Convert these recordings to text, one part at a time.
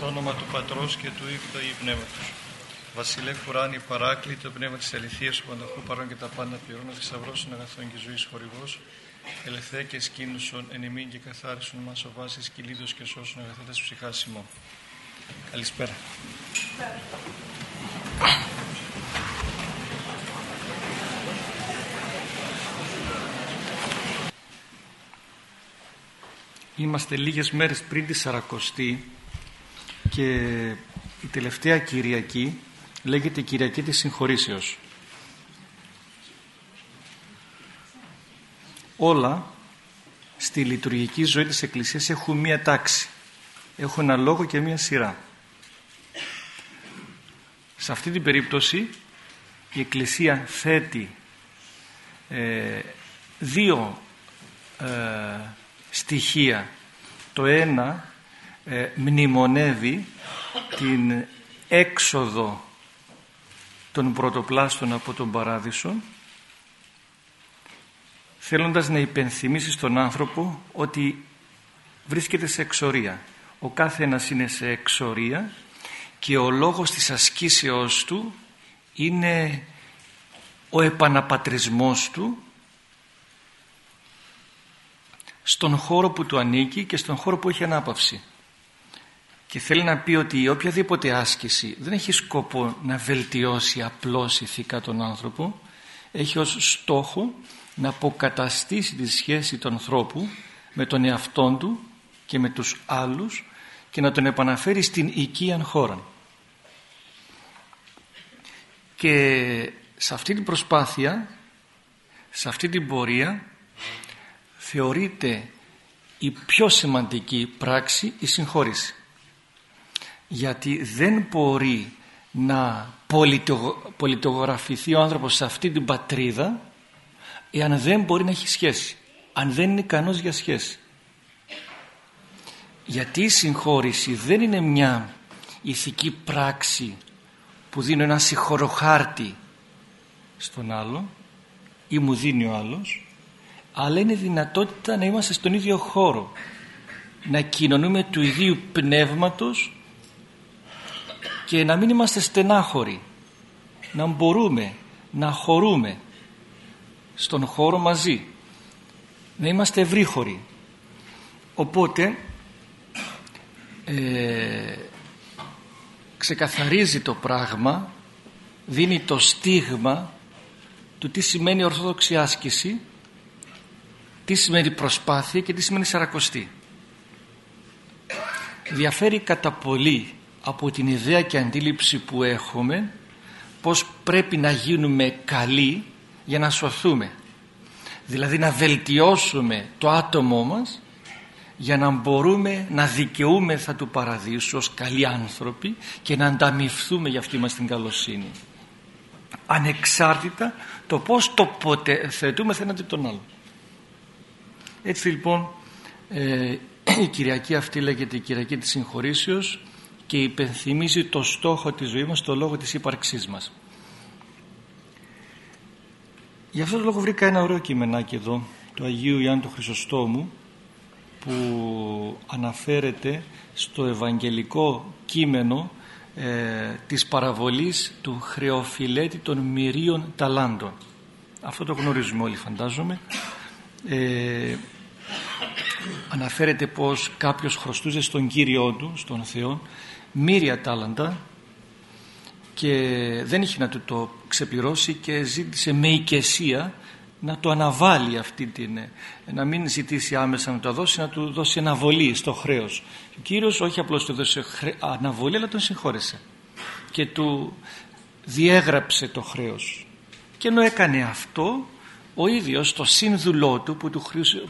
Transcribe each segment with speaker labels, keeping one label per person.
Speaker 1: Στο όνομα του Πατρός και του Υιού και του Πνεύματος. Βασιλεύ Κουράνη, παράκλητο πνεύμα της αληθείας, του πανταχού παρών και τα πάντα πληρώνω, θησαυρός των αγαθών και ζωής χορηγός, ελευθέ και σκήνουσον εν ημίν και καθάρισον μας ο βάσης κυλίδος και σώσον αγαθέτας ψυχάς ημών. Καλησπέρα. Είμαστε λίγες μέρες πριν τη Σαρακοστή και η τελευταία Κυριακή λέγεται Κυριακή της Συγχωρήσεως. Όλα στη λειτουργική ζωή της Εκκλησίας έχουν μία τάξη. Έχουν ένα λόγο και μία σειρά. Σε αυτή την περίπτωση η Εκκλησία θέτει ε, δύο ε, στοιχεία. Το ένα ε, μνημονεύει την έξοδο των πρωτοπλάστων από τον Παράδεισο θέλοντας να υπενθυμίσει στον άνθρωπο ότι βρίσκεται σε εξορία. Ο κάθε ένας είναι σε εξορία και ο λόγος της ασκήσεώς του είναι ο επαναπατρισμός του στον χώρο που του ανήκει και στον χώρο που έχει ανάπαυση. Και θέλει να πει ότι οποιαδήποτε άσκηση δεν έχει σκοπό να βελτιώσει απλώς ηθικά τον άνθρωπο, έχει ως στόχο να αποκαταστήσει τη σχέση του ανθρώπου με τον εαυτόν του και με τους άλλους και να τον επαναφέρει στην οικίαν χώρα. Και σε αυτή την προσπάθεια, σε αυτή την πορεία θεωρείται η πιο σημαντική πράξη η συγχώρηση γιατί δεν μπορεί να πολιτογραφηθεί ο άνθρωπος σε αυτή την πατρίδα εάν δεν μπορεί να έχει σχέση αν δεν είναι ικανός για σχέση. Γιατί η συγχώρηση δεν είναι μια ηθική πράξη που δίνει ένα συγχωροχάρτη στον άλλο ή μου δίνει ο άλλος αλλά είναι δυνατότητα να είμαστε στον ίδιο χώρο να κοινωνούμε του ιδίου πνεύματος και να μην είμαστε στενάχωροι να μπορούμε να χωρούμε στον χώρο μαζί να είμαστε ευρύχωροι οπότε ε, ξεκαθαρίζει το πράγμα δίνει το στίγμα του τι σημαίνει ορθόδοξη άσκηση τι σημαίνει προσπάθεια και τι σημαίνει σαρακοστή. Διαφέρει κατά πολύ από την ιδέα και αντίληψη που έχουμε πως πρέπει να γίνουμε καλοί για να σωθούμε. Δηλαδή να βελτιώσουμε το άτομό μας για να μπορούμε να δικαιούμεθα του παραδείσου ως καλοί άνθρωποι και να ανταμυφθούμε για αυτή μας την καλοσύνη. Ανεξάρτητα το πώς τοποθετούμε έναντι τον άλλον. Έτσι λοιπόν ε, η Κυριακή αυτή λέγεται η Κυριακή της Συγχωρήσεως και υπενθυμίζει το στόχο της ζωής μας, το λόγο της ύπαρξής μας. Γι' αυτό το λόγο βρήκα ένα ωραίο κειμενάκι εδώ του Αγίου Ιάννου του Χρυσοστόμου που αναφέρεται στο Ευαγγελικό κείμενο ε, της παραβολής του χρεοφιλέτη των μυρίων ταλάντων. Αυτό το γνωρίζουμε όλοι φαντάζομαι ε, αναφέρεται πως κάποιος χρωστούσε στον Κύριό του, στον Θεό, μύρια τάλαντα και δεν είχε να του το ξεπληρώσει και ζήτησε με οικεσία να το αναβάλει αυτή την να μην ζητήσει άμεσα να το δώσει να του δώσει αναβολή στο χρέος. Ο Κύριος όχι απλώς του δώσει αναβολή αλλά τον συγχώρεσε και του διέγραψε το χρέος. Και ενώ έκανε αυτό ο ίδιος το σύνδουλό του που του,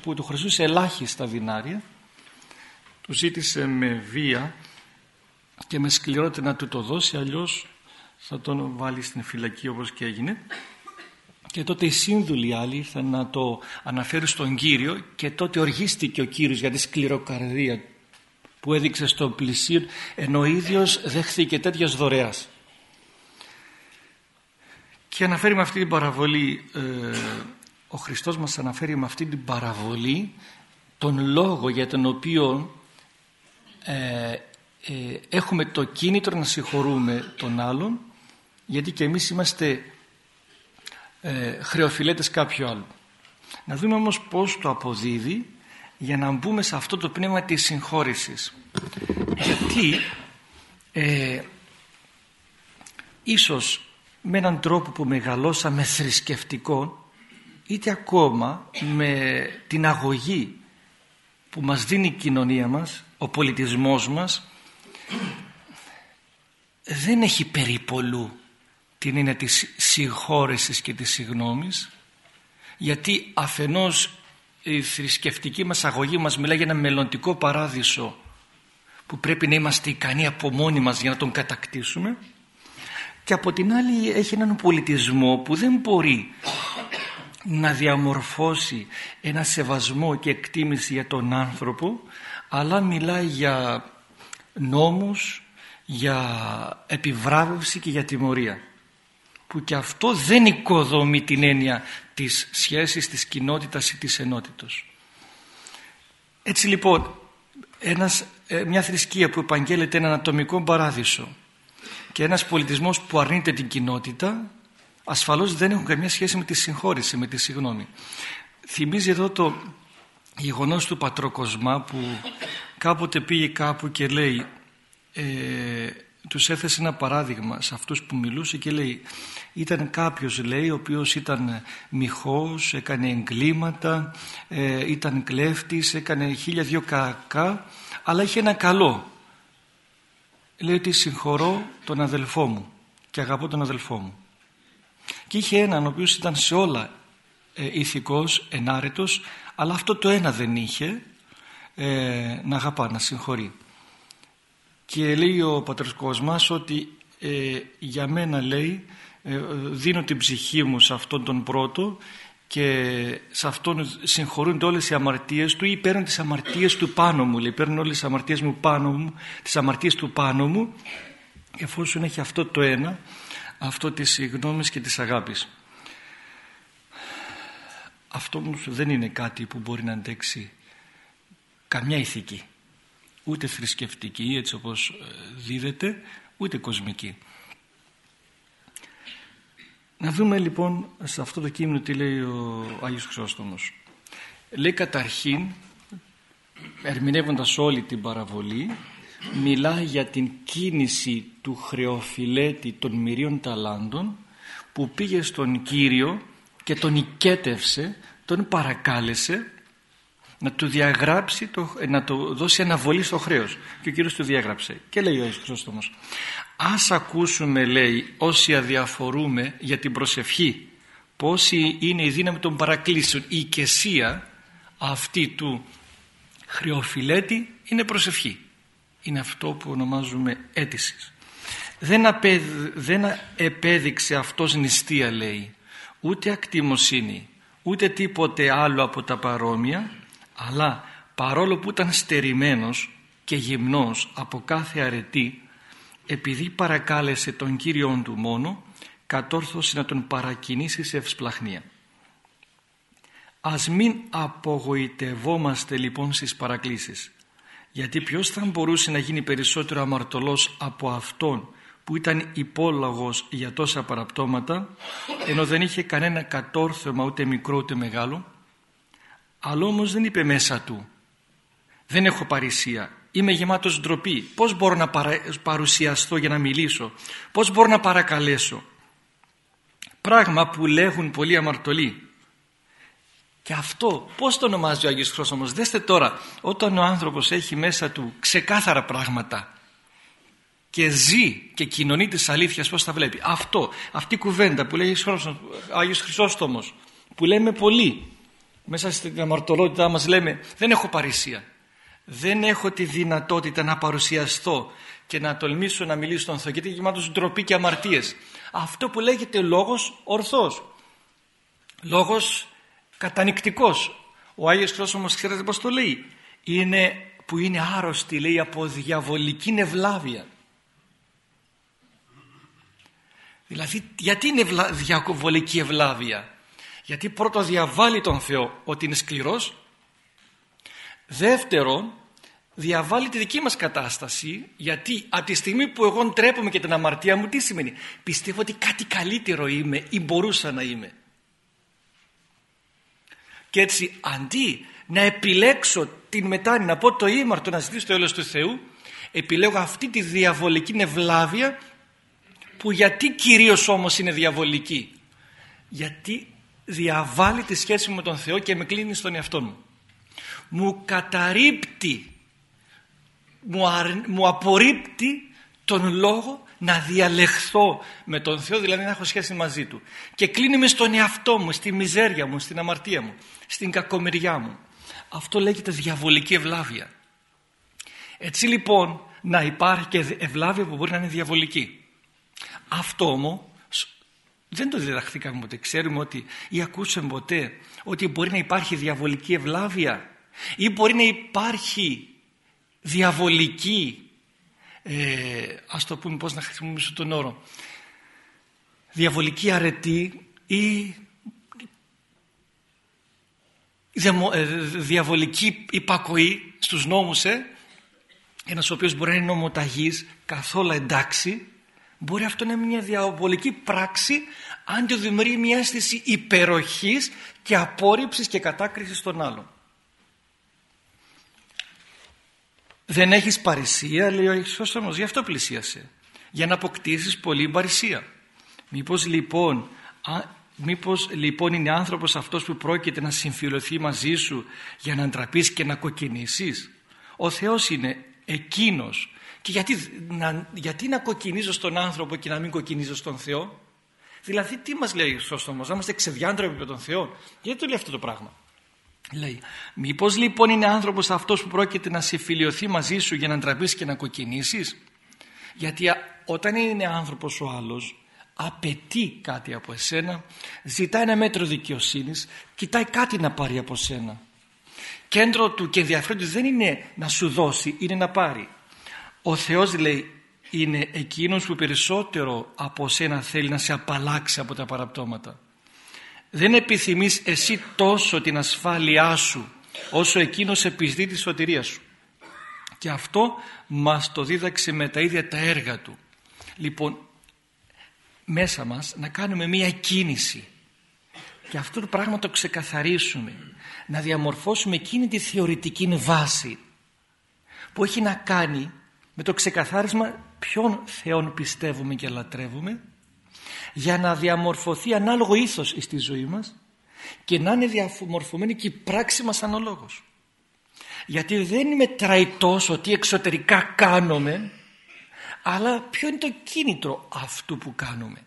Speaker 1: που του χρυσούσε ελάχιστα δινάρια του ζήτησε με βία και με σκληρότητα να του το δώσει αλλιώς θα τον βάλει στην φυλακή όπως και έγινε. Και τότε οι σύνδουλοι άλλοι ήρθαν να το αναφέρουν στον Κύριο και τότε οργίστηκε ο Κύριος για τη σκληροκαρδία που έδειξε στο πλησίο ενώ ο ίδιος δέχθηκε τέτοιας δωρεάς. Και αναφέρει με αυτή την παραβολή ε, ο Χριστός μας αναφέρει με αυτή την παραβολή τον λόγο για τον οποίο ε, ε, έχουμε το κίνητρο να συγχωρούμε τον άλλον γιατί και εμείς είμαστε ε, χρεοφιλέτες κάποιου άλλου. Να δούμε όμως πώς το αποδίδει για να μπούμε σε αυτό το πνεύμα της συγχώρησης. Γιατί ε, ίσως με έναν τρόπο που μεγαλώσαμε θρησκευτικό είτε ακόμα με την αγωγή που μας δίνει η κοινωνία μας, ο πολιτισμός μας δεν έχει περίπολου την έννοια της συγχώρεσης και της συγνώμης γιατί αφενός η θρησκευτική μας αγωγή μας μιλάει για ένα μελλοντικό παράδεισο που πρέπει να είμαστε ικανοί από μόνοι μας για να τον κατακτήσουμε και από την άλλη έχει έναν πολιτισμό που δεν μπορεί να διαμορφώσει ένα σεβασμό και εκτίμηση για τον άνθρωπο αλλά μιλάει για νόμους, για επιβράβευση και για τιμωρία που και αυτό δεν οικοδομεί την έννοια της σχέσης, της κοινότητας ή της ενότητος. Έτσι λοιπόν ένας, ε, μια θρησκεία που επαγγέλλεται έναν ατομικό παράδεισο και ένας πολιτισμός που αρνείται την κοινότητα ασφαλώς δεν έχουν καμία σχέση με τη συγχώρηση, με τη συγγνώμη. Θυμίζει εδώ το γεγονός του Πατροκοσμά που κάποτε πήγε κάπου και λέει ε, τους έθεσε ένα παράδειγμα σε αυτούς που μιλούσε και λέει ήταν κάποιος λέει ο οποίος ήταν μοιχός, έκανε εγκλήματα, ε, ήταν κλέφτης, έκανε χίλια δυο κακά αλλά είχε ένα καλό. Λέει ότι συγχωρώ τον αδελφό μου και αγαπώ τον αδελφό μου. Και είχε έναν ο οποίος ήταν σε όλα ε, ηθικός, ενάρετος αλλά αυτό το ένα δεν είχε ε, να αγαπά, να συγχωρεί. Και λέει ο πατέρας Κοσμάς ότι ε, για μένα λέει ε, δίνω την ψυχή μου σε αυτόν τον πρώτο και σε αυτόν συγχωρούνται όλες οι αμαρτίες του ή παίρνουν τις αμαρτίες του πάνω μου λέει παίρνουν όλες τις αμαρτίες μου πάνω μου τις αμαρτίες του πάνω μου εφόσον έχει αυτό το ένα αυτό της γνώμης και της αγάπης αυτό όμως δεν είναι κάτι που μπορεί να αντέξει καμιά ηθική. Ούτε θρησκευτική έτσι όπως ε, δίδεται ούτε κοσμική. Να δούμε λοιπόν σε αυτό το κείμενο τι λέει ο Άγιος Χρυσόστομος. Λέει καταρχήν ερμηνεύοντας όλη την παραβολή μιλά για την κίνηση του χρεοφιλέτη των μυρίων ταλάντων που πήγε στον Κύριο και τον οικέτευσε, τον παρακάλεσε να του διαγράψει, το, να του δώσει αναβολή στο χρέος. Και ο Κύριος του διαγράψε. Και λέει ο Ιησούς ας ακούσουμε λέει όσοι αδιαφορούμε για την προσευχή πόση είναι η δύναμη των παρακλήσεων η οικεσία αυτή του χρεοφιλέτη είναι προσευχή είναι αυτό που ονομάζουμε αίτησης δεν, δεν επέδειξε αυτός νηστεία λέει ούτε ακτιμοσύνη ούτε τίποτε άλλο από τα παρόμοια αλλά παρόλο που ήταν στερημένος και γυμνός από κάθε αρετή επειδή παρακάλεσε τον Κύριον του μόνο κατόρθωσε να τον παρακινήσει σε ευσπλαχνία. Ας μην απογοητευόμαστε λοιπόν στις παρακλήσεις γιατί ποιος θα μπορούσε να γίνει περισσότερο αμαρτωλός από αυτόν που ήταν υπόλογος για τόσα παραπτώματα ενώ δεν είχε κανένα κατόρθωμα ούτε μικρό ούτε μεγάλο; Αλλά όμως δεν είπε μέσα του δεν έχω παρησία είμαι γεμάτος ντροπή. Πως μπορώ να παρουσιαστώ για να μιλήσω; Πως μπορώ να παρακαλέσω; Πράγμα που λέγουν πολλοί αμαρτωλοί. Και αυτό πώς το ονομάζει ο Άγιος Χρώσομος δέστε τώρα όταν ο άνθρωπος έχει μέσα του ξεκάθαρα πράγματα και ζει και κοινωνεί της αλήθειας πώς τα βλέπει; Αυτό, αυτή η κουβέντα που λέει ο Άγιος Χρυσόστομος που λέμε πολύ μέσα στην αμαρτωλότητά μας λέμε δεν έχω παρησία. Δεν έχω τη δυνατότητα να παρουσιαστώ και να τολμήσω να μιλήσω στον Θεό γιατί γεμάτος ντροπή και αμαρτίες αυτό που λέγεται λόγος ορθός. Λόγος κατανικτικός. Ο Άγιος Κρόσομος ξέρετε πως το λέει; Είναι που είναι άρρωστη λέει από διαβολική νευλάβεια. Δηλαδή γιατί είναι διαβολική ευλάβεια; Γιατί πρώτος διαβάλλει τον Θεό ότι είναι σκληρός. Δεύτερον διαβάλλει τη δική μας κατάσταση γιατί από τη στιγμή που εγώ ντρέπομαι και την αμαρτία μου τι σημαίνει; Πιστεύω ότι κάτι καλύτερο είμαι ή μπορούσα να είμαι. Και έτσι αντί να επιλέξω την μετάνοια να πω το ήμαρτο να ζητήσω το έλεος του Θεού επιλέγω αυτή τη διαβολική νευλάβεια που γιατί κυρίως όμως είναι διαβολική. Γιατί διαβάλλει τη σχέση μου με τον Θεό και με κλείνει στον εαυτό μου. Μου καταρρύπτει μου, μου απορρίπτει τον λόγο να διαλεχθώ με τον Θεό δηλαδή να έχω σχέση μαζί Του. Και κλείνει με στον εαυτό μου, στη μιζέρια μου, στην αμαρτία μου στην κακομεριά μου. Αυτό λέγεται διαβολική ευλάβεια. Έτσι λοιπόν να υπάρχει και ευλάβεια που μπορεί να είναι διαβολική. Αυτό όμως δεν το διδαχθήκαμε ποτέ. Ξέρουμε ότι ή ακούσαμε ποτέ ότι μπορεί να υπάρχει διαβολική ευλάβεια ή μπορεί να υπάρχει διαβολική ε, ας το πούμε πώς να χρησιμοποιήσω τον όρο διαβολική αρετή ή ε, διαβολική υπακοή στους νόμους ε, ένας ο οποίος μπορεί να είναι νομοταγής καθόλου εντάξει μπορεί αυτό να είναι μια διαβολική πράξη αν το δημιουργεί μια αίσθηση υπεροχής και απόρριψης και κατάκρισης των άλλων Δεν έχεις παρησία, λέει ο Ιησούς γι' αυτό πλησίασε. Για να αποκτήσεις πολύ παρησία. Μήπως λοιπόν, α, μήπως λοιπόν είναι άνθρωπος αυτός που πρόκειται να συμφιλωθεί μαζί σου για να ντραπείς και να κοκκινήσεις; Ο Θεός είναι εκείνος. Και γιατί να, γιατί να κοκκινίζω στον άνθρωπο και να μην κοκκινίζω στον Θεό; Δηλαδή τι μας λέει ο Ιησούς να είμαστε ξεδιάντροποι με τον Θεό; Γιατί το λέει αυτό το πράγμα; Λέει, μήπως λοιπόν είναι άνθρωπος αυτός που πρόκειται να συμφιλειωθεί μαζί σου για να ντραπείς και να κοκκινήσεις; Γιατί όταν είναι άνθρωπος ο άλλος απαιτεί κάτι από εσένα, ζητάει ένα μέτρο δικαιοσύνης, κοιτάει κάτι να πάρει από σένα. Κέντρο του και ενδιαφέρον του δεν είναι να σου δώσει, είναι να πάρει. Ο Θεός λέει είναι εκείνος που περισσότερο από σένα θέλει να σε απαλλάξει από τα παραπτώματα. Δεν επιθυμείς εσύ τόσο την ασφάλειά σου όσο εκείνος επιζητεί τη σωτηρία σου. Και αυτό μας το δίδαξε με τα ίδια τα έργα του. Λοιπόν μέσα μας να κάνουμε μία κίνηση και αυτό το πράγμα το ξεκαθαρίσουμε. Να διαμορφώσουμε εκείνη τη θεωρητική βάση που έχει να κάνει με το ξεκαθάρισμα ποιον Θεόν πιστεύουμε και λατρεύουμε για να διαμορφωθεί ανάλογο ήθος στη ζωή μας και να είναι διαμορφωμένη και η πράξη μας αναλόγως. Γιατί δεν μετράει τόσο τι εξωτερικά κάνουμε αλλά ποιο είναι το κίνητρο αυτού που κάνουμε.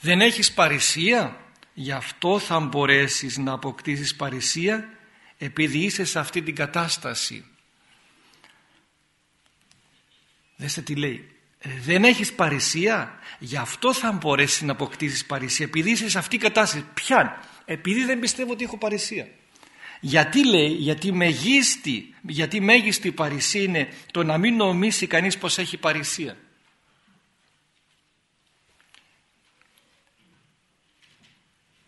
Speaker 1: Δεν έχεις παρησία, γι' αυτό θα μπορέσεις να αποκτήσεις παρησία επειδή είσαι σε αυτή την κατάσταση. Δέστε τι λέει. Δεν έχεις παρησία; Γι' αυτό θα μπορέσεις να αποκτήσεις παρησία επειδή είσαι σε αυτή η κατάσταση. Ποια επειδή δεν πιστεύω ότι έχω παρησία γιατί λέει γιατί μεγίστη γιατί μέγιστη παρησία είναι το να μην νομίσει κανείς πως έχει παρησία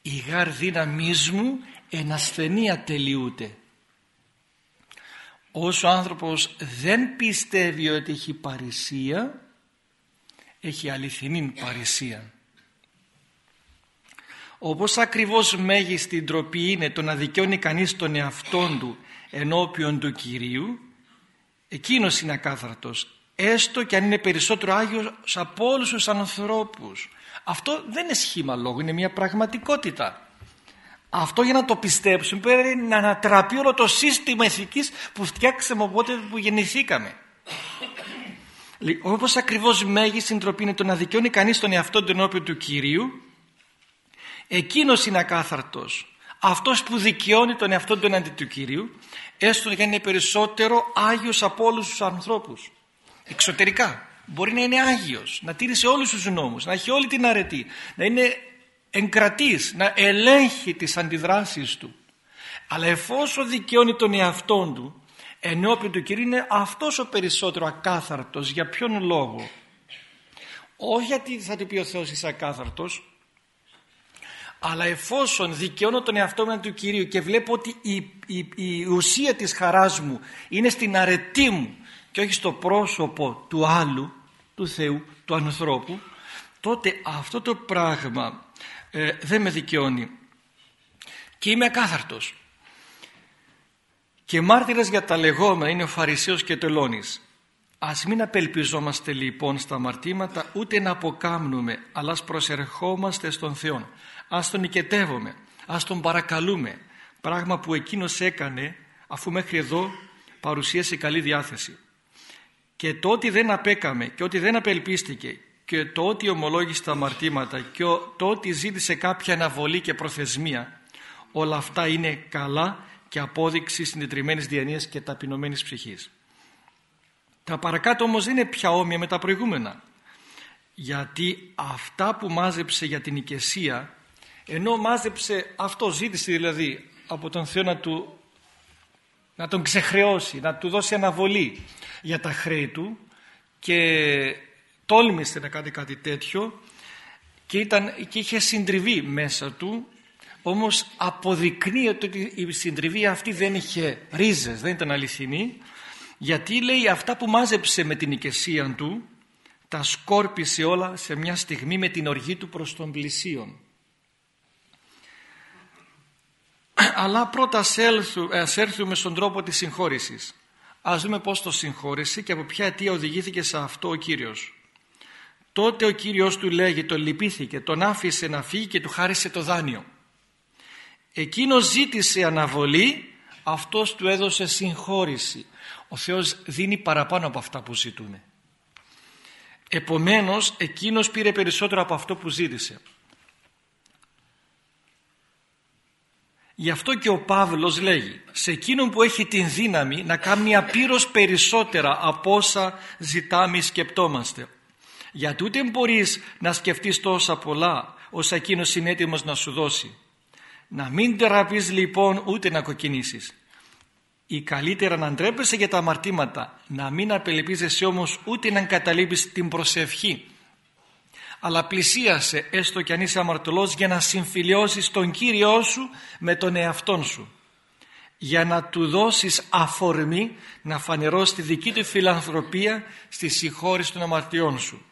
Speaker 1: η γάρ δύναμής μου εν ασθενεία τελειούται όσο ο άνθρωπος δεν πιστεύει ότι έχει παρησία έχει αληθινή παρησία. Όπως ακριβώς μέγιστη ντροπή είναι το να δικαιώνει κανείς τον εαυτόν του ενώπιον του Κυρίου, εκείνος είναι ακάθαρτος, έστω και αν είναι περισσότερο Άγιος από όλους τους ανθρώπους. Αυτό δεν είναι σχήμα λόγου, είναι μια πραγματικότητα. Αυτό για να το πιστέψουμε πρέπει να ανατραπεί όλο το σύστημα ηθικής που φτιάξαμε οπότε που γεννηθήκαμε. Όπως ακριβώς μέγιστη συντροπή είναι το να δικαιώνει κανείς τον εαυτό του ενώπιον του Κυρίου εκείνος είναι ακάθαρτος. Αυτός που δικαιώνει τον εαυτό του εναντί του Κυρίου έστω για να είναι περισσότερο Άγιος από όλους τους ανθρώπους. Εξωτερικά μπορεί να είναι Άγιος, να τήρησε όλους τους νόμους, να έχει όλη την αρετή, να είναι εγκρατής, να ελέγχει τις αντιδράσεις του. Αλλά εφόσον δικαιώνει τον εαυτό του ενώπιον του Κυρίου είναι αυτός ο περισσότερο ακάθαρτος για ποιον λόγο; Όχι γιατί θα του πει ο Θεός είσαι ακάθαρτος αλλά εφόσον δικαιώνω τον εαυτό μου του Κυρίου και βλέπω ότι η, η, η ουσία της χαράς μου είναι στην αρετή μου και όχι στο πρόσωπο του άλλου, του Θεού, του ανθρώπου, τότε αυτό το πράγμα ε, δεν με δικαιώνει. Και είμαι ακάθαρτος. Και μάρτυρας για τα λεγόμενα είναι ο Φαρισαίος και το Ελώνης. Ας μην απελπιζόμαστε λοιπόν στα αμαρτήματα ούτε να αποκάμνουμε αλλά ας προσερχόμαστε στον Θεό. Ας τον νικετεύουμε, ας τον παρακαλούμε. Πράγμα που εκείνος έκανε αφού μέχρι εδώ παρουσίασε καλή διάθεση. Και το ότι δεν απέκαμε και ότι δεν απελπίστηκε και το ότι ομολόγησε τα αμαρτήματα και το ότι ζήτησε κάποια αναβολή και προθεσμία όλα αυτά είναι καλά και απόδειξη συντετριμένης διανοίας και ταπεινωμένης ψυχής. Τα παρακάτω όμως δεν είναι πια όμοια με τα προηγούμενα. Γιατί αυτά που μάζεψε για την οικεσία, ενώ μάζεψε αυτό ζήτησε δηλαδή από τον Θεό να, του, να τον ξεχρεώσει, να του δώσει αναβολή για τα χρέη του και τόλμησε να κάνει κάτι τέτοιο και, ήταν, και είχε συντριβή μέσα του όμως αποδεικνύεται ότι η συντριβή αυτή δεν είχε ρίζες, δεν ήταν αληθινή γιατί λέει αυτά που μάζεψε με την οικεσία του τα σκόρπισε όλα σε μια στιγμή με την οργή του προς τον πλησίον. Αλλά πρώτα ας έρθουμε στον τρόπο της συγχώρησης. Ας δούμε πώς το συγχώρησε και από ποια αιτία οδηγήθηκε σε αυτό ο Κύριος. Τότε ο Κύριος του λέγει, τον λυπήθηκε, τον άφησε να φύγει και του χάρισε το δάνειο. Εκείνος ζήτησε αναβολή, αυτός του έδωσε συγχώρηση. Ο Θεός δίνει παραπάνω από αυτά που ζητούμε. Επομένως εκείνος πήρε περισσότερο από αυτό που ζήτησε. Γι' αυτό και ο Παύλος λέγει σε εκείνον που έχει την δύναμη να κάνει απείρως περισσότερα από όσα ζητάμε ή σκεπτόμαστε. Γιατί ούτε μπορείς να σκεφτείς τόσα πολλά όσα εκείνος είναι έτοιμος να σου δώσει. Να μην τεραπείς λοιπόν ούτε να κοκκινήσεις ή καλύτερα να ντρέπεσαι για τα αμαρτήματα, να μην απελπίζεσαι όμως ούτε να καταλείπεις την προσευχή. Αλλά πλησίασε έστω κι αν είσαι αμαρτωλός για να συμφιλιώσεις τον Κύριό σου με τον εαυτόν σου. Για να του δώσεις αφορμή να φανερώσει τη δική του φιλανθρωπία στη συγχώρηση των αμαρτιών σου.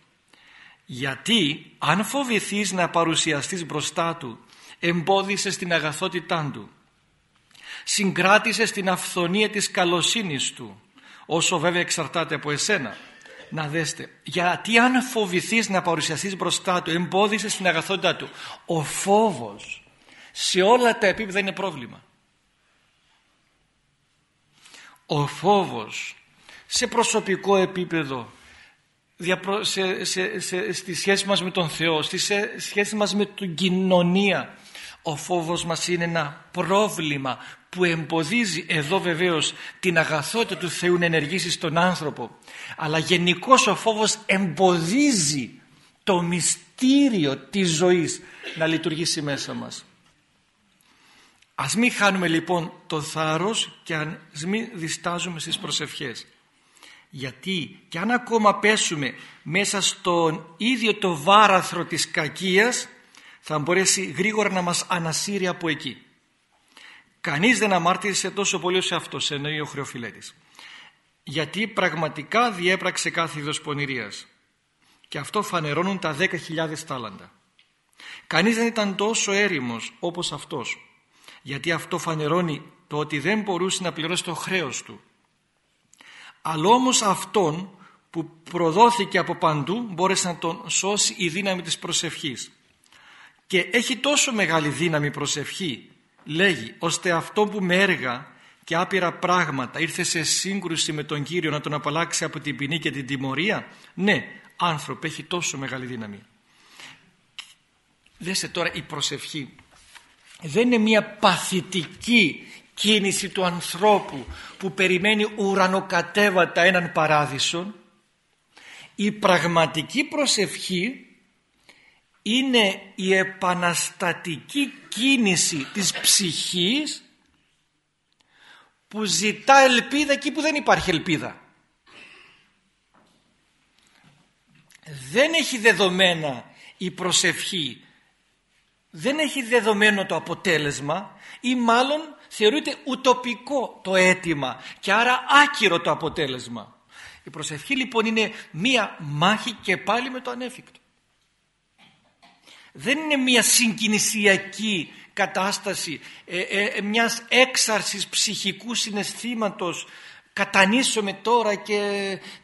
Speaker 1: Γιατί αν φοβηθείς να παρουσιαστείς μπροστά του εμπόδισες την αγαθότητά του. Συγκράτησε στην αυθονία της καλοσύνης του όσο βέβαια εξαρτάται από εσένα. Να δέστε γιατί αν φοβηθείς να παρουσιαστείς μπροστά του εμπόδισε στην αγαθότητα του ο φόβος σε όλα τα επίπεδα είναι πρόβλημα. Ο φόβος σε προσωπικό επίπεδο σε, σε, σε, στη σχέση μας με τον Θεό στη σχέση μας με την κοινωνία ο φόβος μας είναι ένα πρόβλημα που εμποδίζει εδώ βεβαίως την αγαθότητα του Θεού να ενεργήσει στον άνθρωπο αλλά γενικώς ο φόβος εμποδίζει το μυστήριο της ζωής να λειτουργήσει μέσα μας. Ας μην χάνουμε λοιπόν το θάρρος και ας μην διστάζουμε στις προσευχές. Γιατί και αν ακόμα πέσουμε μέσα στον ίδιο το βάραθρο της κακίας θα μπορέσει γρήγορα να μας ανασύρει από εκεί. Κανείς δεν αμάρτησε τόσο πολύ σε αυτός, εννοεί ο Χρεοφιλέτης. Γιατί πραγματικά διέπραξε κάθε είδος πονηρίας. Και αυτό φανερώνουν τα 10.000 τάλαντα. Κανείς δεν ήταν τόσο έρημος όπως αυτός. Γιατί αυτό φανερώνει το ότι δεν μπορούσε να πληρώσει το χρέος του. Αλλά όμως αυτόν που προδόθηκε από παντού μπόρεσε να τον σώσει η δύναμη της προσευχής. Και έχει τόσο μεγάλη δύναμη προσευχή λέγει ώστε αυτό που με έργα και άπειρα πράγματα ήρθε σε σύγκρουση με τον Κύριο να τον απαλλάξει από την ποινή και την τιμωρία ναι άνθρωπο έχει τόσο μεγάλη δύναμη δέστε τώρα η προσευχή δεν είναι μια παθητική κίνηση του ανθρώπου που περιμένει ουρανοκατέβατα έναν παράδεισο η πραγματική προσευχή είναι η επαναστατική κίνηση της ψυχής που ζητά ελπίδα εκεί που δεν υπάρχει ελπίδα. Δεν έχει δεδομένα η προσευχή δεν έχει δεδομένο το αποτέλεσμα ή μάλλον θεωρείται ουτοπικό το αίτημα και άρα άκυρο το αποτέλεσμα. Η προσευχή λοιπόν είναι μία μάχη και πάλι με το ανέφικτο. Δεν είναι μία συγκινησιακή κατάσταση ε, ε, μιας έξαρσης ψυχικού συναισθήματος κατανήσωμαι τώρα και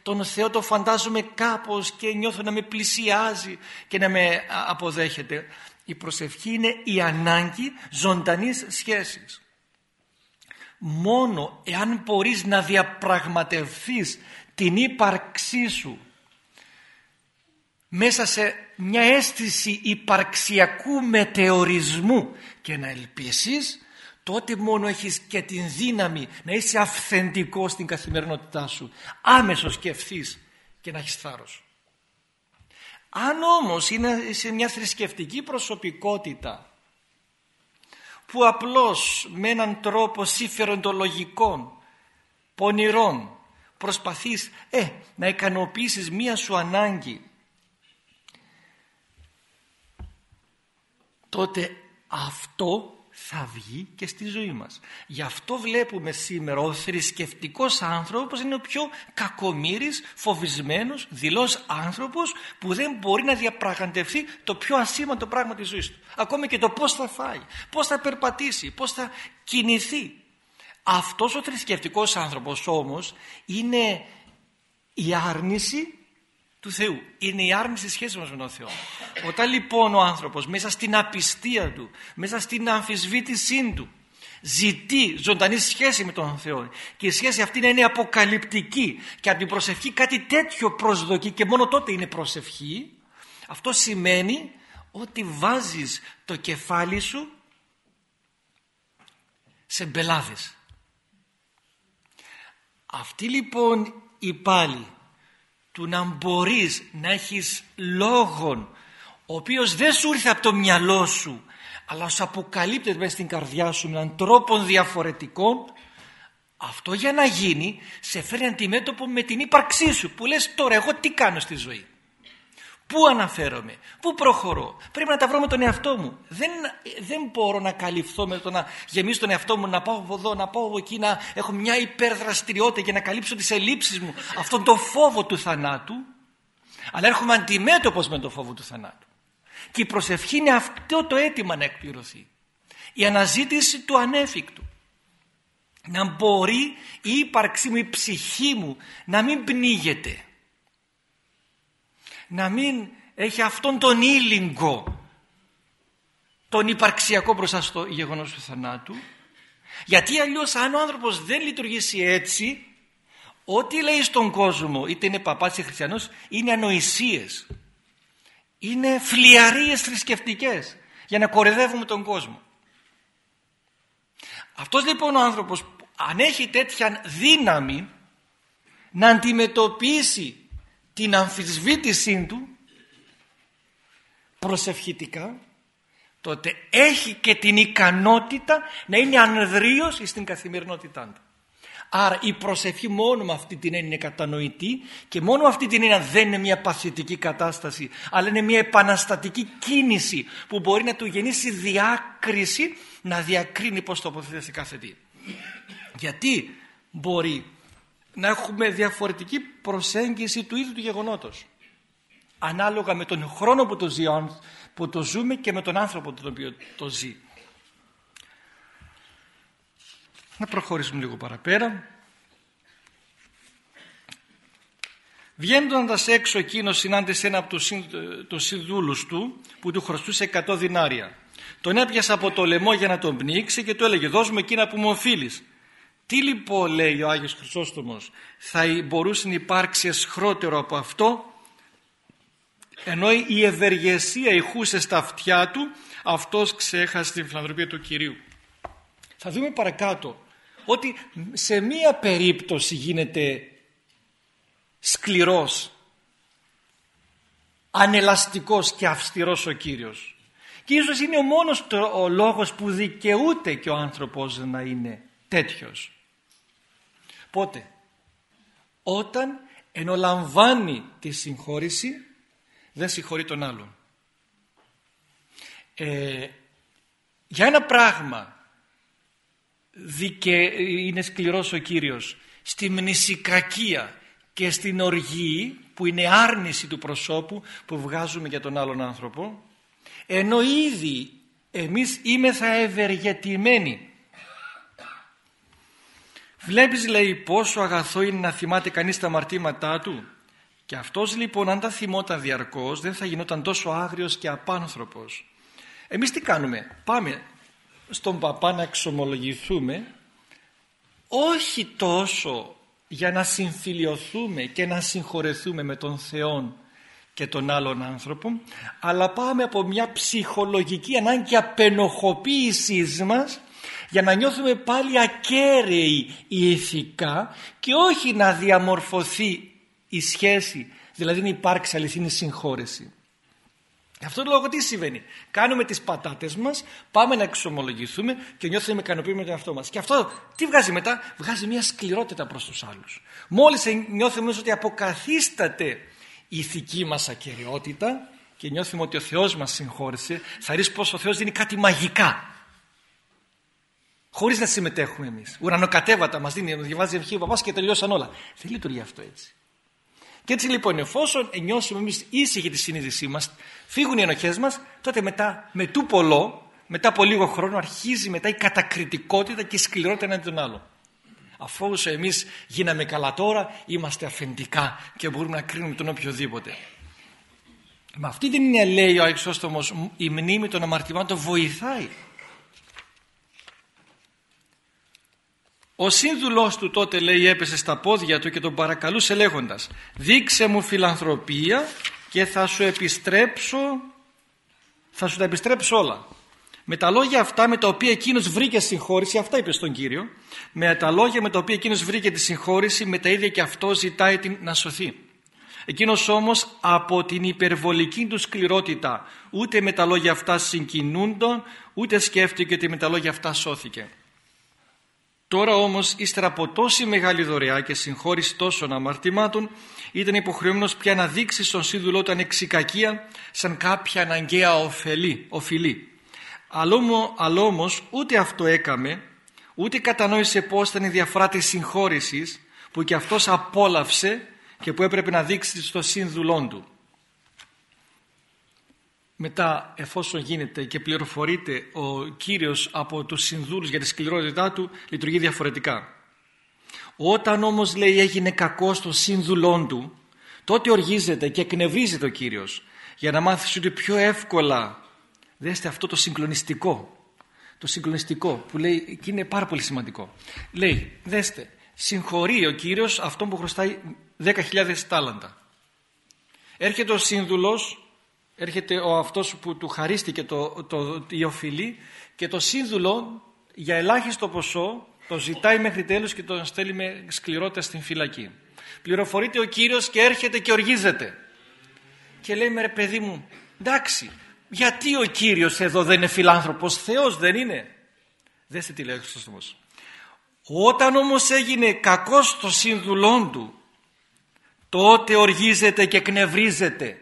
Speaker 1: τον Θεό το φαντάζομαι κάπως και νιώθω να με πλησιάζει και να με αποδέχεται. Η προσευχή είναι η ανάγκη ζωντανής σχέσης. Μόνο εάν μπορείς να διαπραγματευθείς την ύπαρξή σου. Μέσα σε μια αίσθηση υπαρξιακού μετεωρισμού και να ελπίσεις τότε μόνο έχεις και την δύναμη να είσαι αυθεντικός στην καθημερινότητά σου. Άμεσος σκεφτείς και να έχεις θάρρος. Αν όμως είναι σε μια θρησκευτική προσωπικότητα που απλώς με έναν τρόπο συμφεροντολογικών, πονηρών προσπαθείς ε, να ικανοποιήσεις μία σου ανάγκη τότε αυτό θα βγει και στη ζωή μας. Γι' αυτό βλέπουμε σήμερα ο θρησκευτικός άνθρωπος είναι ο πιο κακομύρης, φοβισμένος, δηλός άνθρωπος που δεν μπορεί να διαπραγματευτεί το πιο ασήμαντο πράγμα της ζωής του. Ακόμη και το πώς θα φάει, πώς θα περπατήσει, πώς θα κινηθεί. Αυτός ο θρησκευτικός άνθρωπος όμως είναι η άρνηση του Θεού. Είναι η άρνηση σχέση μας με τον Θεό. Όταν λοιπόν ο άνθρωπος μέσα στην απιστία του, μέσα στην αμφισβήτησή του ζητεί ζωντανή σχέση με τον Θεό και η σχέση αυτή να είναι αποκαλυπτική και από την προσευχή κάτι τέτοιο προσδοκεί και μόνο τότε είναι προσευχή αυτό σημαίνει ότι βάζεις το κεφάλι σου σε μπελάδες. Αυτή λοιπόν η πάλι του να μπορείς να έχεις λόγον ο οποίος δεν σου ήρθε από το μυαλό σου αλλά σου αποκαλύπτεται μέσα στην καρδιά σου με έναν τρόπο διαφορετικό αυτό για να γίνει σε φέρει αντιμέτωπο με την ύπαρξή σου που λες τώρα εγώ τι κάνω στη ζωή Πού αναφέρομαι, πού προχωρώ; Πρέπει να τα βρω με τον εαυτό μου. Δεν, δεν μπορώ να καλυφθώ με το να γεμίσω τον εαυτό μου, να πάω από εδώ, να πάω από εκεί, να έχω μια υπερδραστηριότητα και να καλύψω τις ελλείψεις μου. Αυτόν το φόβο του θανάτου. Αλλά έρχομαι αντιμέτωπος με τον φόβο του θανάτου. Και η προσευχή είναι αυτό το αίτημα να εκπληρωθεί. Η αναζήτηση του ανέφικτου. Να μπορεί η ύπαρξή μου, η ψυχή μου να μην πνίγεται να μην έχει αυτόν τον ήλιγκο τον υπαρξιακό μπροστά στο γεγονός του θανάτου. Γιατί αλλιώς αν ο άνθρωπος δεν λειτουργήσει έτσι ό,τι λέει στον κόσμο είτε είναι παπάς ή χριστιανός είναι ανοησίες. Είναι φλιαρίες θρησκευτικές για να κορεδεύουμε τον κόσμο. Αυτός λοιπόν ο άνθρωπος αν έχει τέτοια δύναμη να αντιμετωπίσει την αμφισβήτησή του προσευχητικά τότε έχει και την ικανότητα να είναι ανδρίος στην καθημερινότητά του. Άρα η προσευχή μόνο με αυτή την έννοια είναι κατανοητή και μόνο με αυτή την έννοια δεν είναι μια παθητική κατάσταση αλλά είναι μια επαναστατική κίνηση που μπορεί να του γεννήσει διάκριση να διακρίνει πώς τοποθετείται σε κάθε τι. Γιατί μπορεί να έχουμε διαφορετική προσέγγιση του ίδιου του γεγονότος ανάλογα με τον χρόνο που το, ζει, που το ζούμε και με τον άνθρωπο τον οποίο το ζει. Να προχωρήσουμε λίγο παραπέρα. Βγαίνοντας έξω εκείνος συνάντησε ένα από τους συνδούλους του που του χρωστούσε 100 δινάρια. Τον έπιασε από το λαιμό για να τον πνίξει και του έλεγε δώσ' μου εκείνα που μου οφείλεις. Τι λοιπόν λέει ο Άγιος Χρυσόστομος θα μπορούσε να υπάρξει εσχρότερο από αυτό; Ενώ η ευεργεσία ηχούσε στα αυτιά του αυτός ξέχασε την φιλανθρωπία του Κυρίου. Θα δούμε παρακάτω ότι σε μία περίπτωση γίνεται σκληρός ανελαστικός και αυστηρός ο Κύριος και ίσως είναι ο μόνος ο λόγος που δικαιούται και ο άνθρωπος να είναι τέτοιος Πότε; Όταν ενολαμβάνει τη συγχώρηση δεν συγχωρεί τον άλλον. Ε, για ένα πράγμα δικαι... είναι σκληρός ο Κύριος στη μνησικακία και στην οργή που είναι άρνηση του προσώπου που βγάζουμε για τον άλλον άνθρωπο ενώ ήδη εμείς είμεθα ευεργετημένοι Βλέπεις λέει πόσο αγαθό είναι να θυμάται κανείς τα αμαρτήματά του; Και αυτός λοιπόν αν τα θυμόταν διαρκώς δεν θα γινόταν τόσο άγριος και απάνθρωπος. Εμείς τι κάνουμε, πάμε στον παπά να εξομολογηθούμε όχι τόσο για να συμφιλιωθούμε και να συγχωρεθούμε με τον Θεό και τον άλλον άνθρωπο αλλά πάμε από μια ψυχολογική ανάγκη απενοχοποίησης μας για να νιώθουμε πάλι ακέραιοι ηθικά και όχι να διαμορφωθεί η σχέση δηλαδή να υπάρξει αληθινή συγχώρεση. Γι' αυτόν τον λόγο τι συμβαίνει; Κάνουμε τις πατάτες μας, πάμε να εξομολογηθούμε και νιώθουμε ικανοποιημένοι με τον εαυτό μας. Και αυτό τι βγάζει μετά; Βγάζει μια σκληρότητα προς τους άλλους. Μόλις νιώθουμε ότι αποκαθίσταται η ηθική μας ακαιρεότητα και νιώθουμε ότι ο Θεός μας συγχώρησε, θα ρίξει πως ο Θεός δίνει κάτι μαγικά. Χωρίς να συμμετέχουμε εμείς. Ουρανοκατέβατα μας δίνει, να διαβάζει ευχή ο παπάς και τελειώσαν όλα. Δεν λειτουργεί αυτό έτσι. Και έτσι λοιπόν εφόσον νιώσουμε εμείς ήσυχοι τη συνείδησή μας, φύγουν οι ενοχές μας, τότε μετά με του πολλό, μετά από λίγο χρόνο αρχίζει μετά η κατακριτικότητα και η σκληρότητα έναν τον άλλο. Αφού εμείς γίναμε καλά τώρα, είμαστε αφεντικά και μπορούμε να κρίνουμε τον οποιοδήποτε. Με αυτή την έννοια λέει ο Αγιος η μνήμη των αμαρτημάτων βοηθάει Ο σύνδουλός του τότε λέει έπεσε στα πόδια του και τον παρακαλούσε λέγοντας «Δείξε μου φιλανθρωπία και θα σου επιστρέψω, θα σου τα επιστρέψω όλα». Με τα λόγια αυτά με τα οποία εκείνος βρήκε συγχώρηση, αυτά είπε στον Κύριο, με τα λόγια με τα οποία εκείνος βρήκε τη συγχώρηση, με τα ίδια και αυτό ζητάει την να σωθεί. Εκείνος όμως από την υπερβολική του σκληρότητα ούτε με τα λόγια αυτά συγκινούντον, ούτε σκέφτηκε ότι με τα λόγια αυτά σώθηκε. Τώρα όμως ύστερα από τόση μεγάλη δωρεά και συγχώρηση τόσων αμαρτημάτων ήταν υποχρεωμένος πια να δείξει στον σύντουλό του ανεξικακία σαν κάποια αναγκαία ωφελή, οφειλή. Αλλά όμως ούτε αυτό έκαμε ούτε κατανόησε πώς ήταν η διαφορά της συγχώρησης που και αυτός απόλαυσε και που έπρεπε να δείξει στο σύνδουλόν του μετά εφόσον γίνεται και πληροφορείται ο Κύριος από τους συνδούλους για τη σκληρότητά του λειτουργεί διαφορετικά. Όταν όμως λέει έγινε κακό στο σύνδουλόν του τότε οργίζεται και εκνευρίζεται ο Κύριος για να μάθεις ότι πιο εύκολα δέστε αυτό το συγκλονιστικό το συγκλονιστικό που λέει και είναι πάρα πολύ σημαντικό λέει δέστε συγχωρεί ο Κύριος αυτόν που χρωστάει 10.000 τάλαντα έρχεται ο σύνδουλος έρχεται ο αυτός που του χαρίστηκε το, το, η οφειλή και το σύνδουλο για ελάχιστο ποσό το ζητάει μέχρι τέλους και τον στέλνει με σκληρότητα στην φυλακή. Πληροφορείται ο Κύριος και έρχεται και οργίζεται. Και λέει με ρε παιδί μου, εντάξει, γιατί ο Κύριος εδώ δεν είναι φιλάνθρωπος, Θεός δεν είναι. Δέστε τι λέει ο Χριστός. Όταν όμως έγινε κακός το σύνδουλόν του, τότε οργίζεται και κνευρίζεται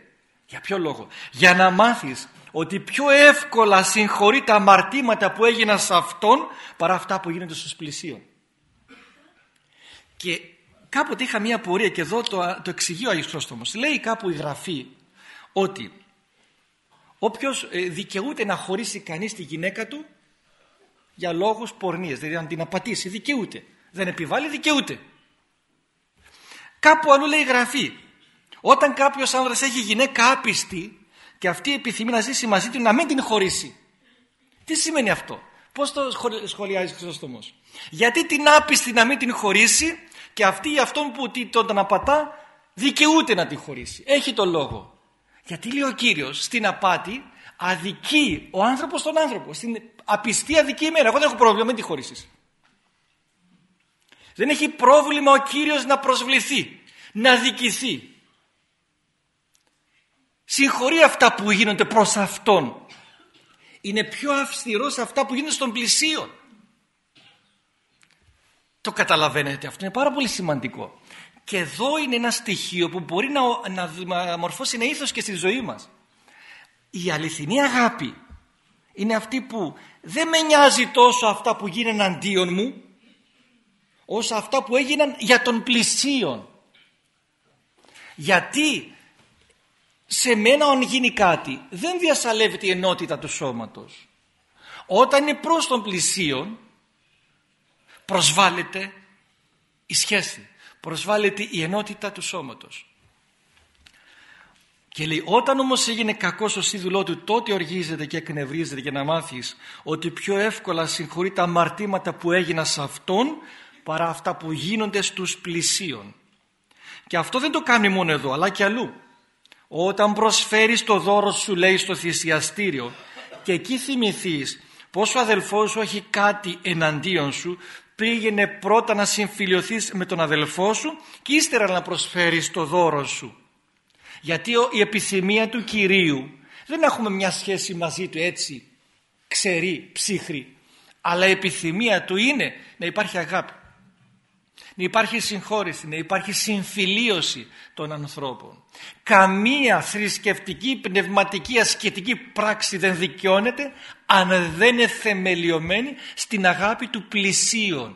Speaker 1: για ποιο λόγο; Για να μάθεις ότι πιο εύκολα συγχωρεί τα αμαρτήματα που έγιναν σε αυτόν παρά αυτά που γίνονται στους πλησίων. Και κάποτε είχα μία πορεία και εδώ το, το εξηγεί ο Άγιος Χρόστομος. Λέει κάπου η Γραφή ότι όποιος ε, δικαιούται να χωρίσει κανείς τη γυναίκα του για λόγους πορνείας, δηλαδή να την απατήσει, δικαιούται. Δεν επιβάλλει, δικαιούται. Κάπου αλλού λέει η Γραφή όταν κάποιος άνδρας έχει γυναίκα άπιστη και αυτή επιθυμεί να ζήσει μαζί του να μην την χωρίσει. Τι σημαίνει αυτό; Πώς το σχολιάζει ο Χρυσόστομος; Γιατί την άπιστη να μην την χωρίσει και αυτή αυτόν που τον απατά δικαιούται να την χωρίσει. Έχει το λόγο. Γιατί λέει ο Κύριος στην απάτη αδικεί ο άνθρωπος τον άνθρωπο. Στην απιστία αδικεί εμένα. Εγώ δεν έχω πρόβλημα με τη χωρίσεις. Δεν έχει πρόβλημα ο Κύριος να προσβληθεί, να δικηθεί συγχωρεί αυτά που γίνονται προς Αυτόν. Είναι πιο αυστηρός αυτά που γίνονται στον πλησίο. Το καταλαβαίνετε αυτό είναι πάρα πολύ σημαντικό. Και εδώ είναι ένα στοιχείο που μπορεί να, να μορφώσει ένα ήθος και στη ζωή μας. Η αληθινή αγάπη είναι αυτή που δεν με νοιάζει τόσο αυτά που γίνανε αντίον μου όσο αυτά που έγιναν για τον πλησίον. Γιατί σε μένα αν γίνει κάτι δεν διασαλεύεται η ενότητα του σώματος. Όταν είναι προς τον πλησίον προσβάλλεται η σχέση, προσβάλλεται η ενότητα του σώματος. Και λέει όταν όμως έγινε κακός στο σύδουλό του τότε οργίζεται και εκνευρίζεται για να μάθεις ότι πιο εύκολα συγχωρεί τα αμαρτήματα που έγιναν σε αυτόν παρά αυτά που γίνονται στους πλησίων. Και αυτό δεν το κάνει μόνο εδώ αλλά και αλλού. Όταν προσφέρεις το δώρο σου λέει στο θυσιαστήριο και εκεί θυμηθείς πως ο αδελφός σου έχει κάτι εναντίον σου πήγαινε πρώτα να συμφιλειωθείς με τον αδελφό σου και ύστερα να προσφέρεις το δώρο σου. Γιατί η επιθυμία του Κυρίου δεν έχουμε μια σχέση μαζί του έτσι ξερή, ψύχρη αλλά η επιθυμία του είναι να υπάρχει αγάπη να υπάρχει συγχώρηση, να υπάρχει συμφιλίωση των ανθρώπων. Καμία θρησκευτική, πνευματική, ασκητική πράξη δεν δικαιώνεται αν δεν είναι θεμελιωμένη στην αγάπη του πλησίον.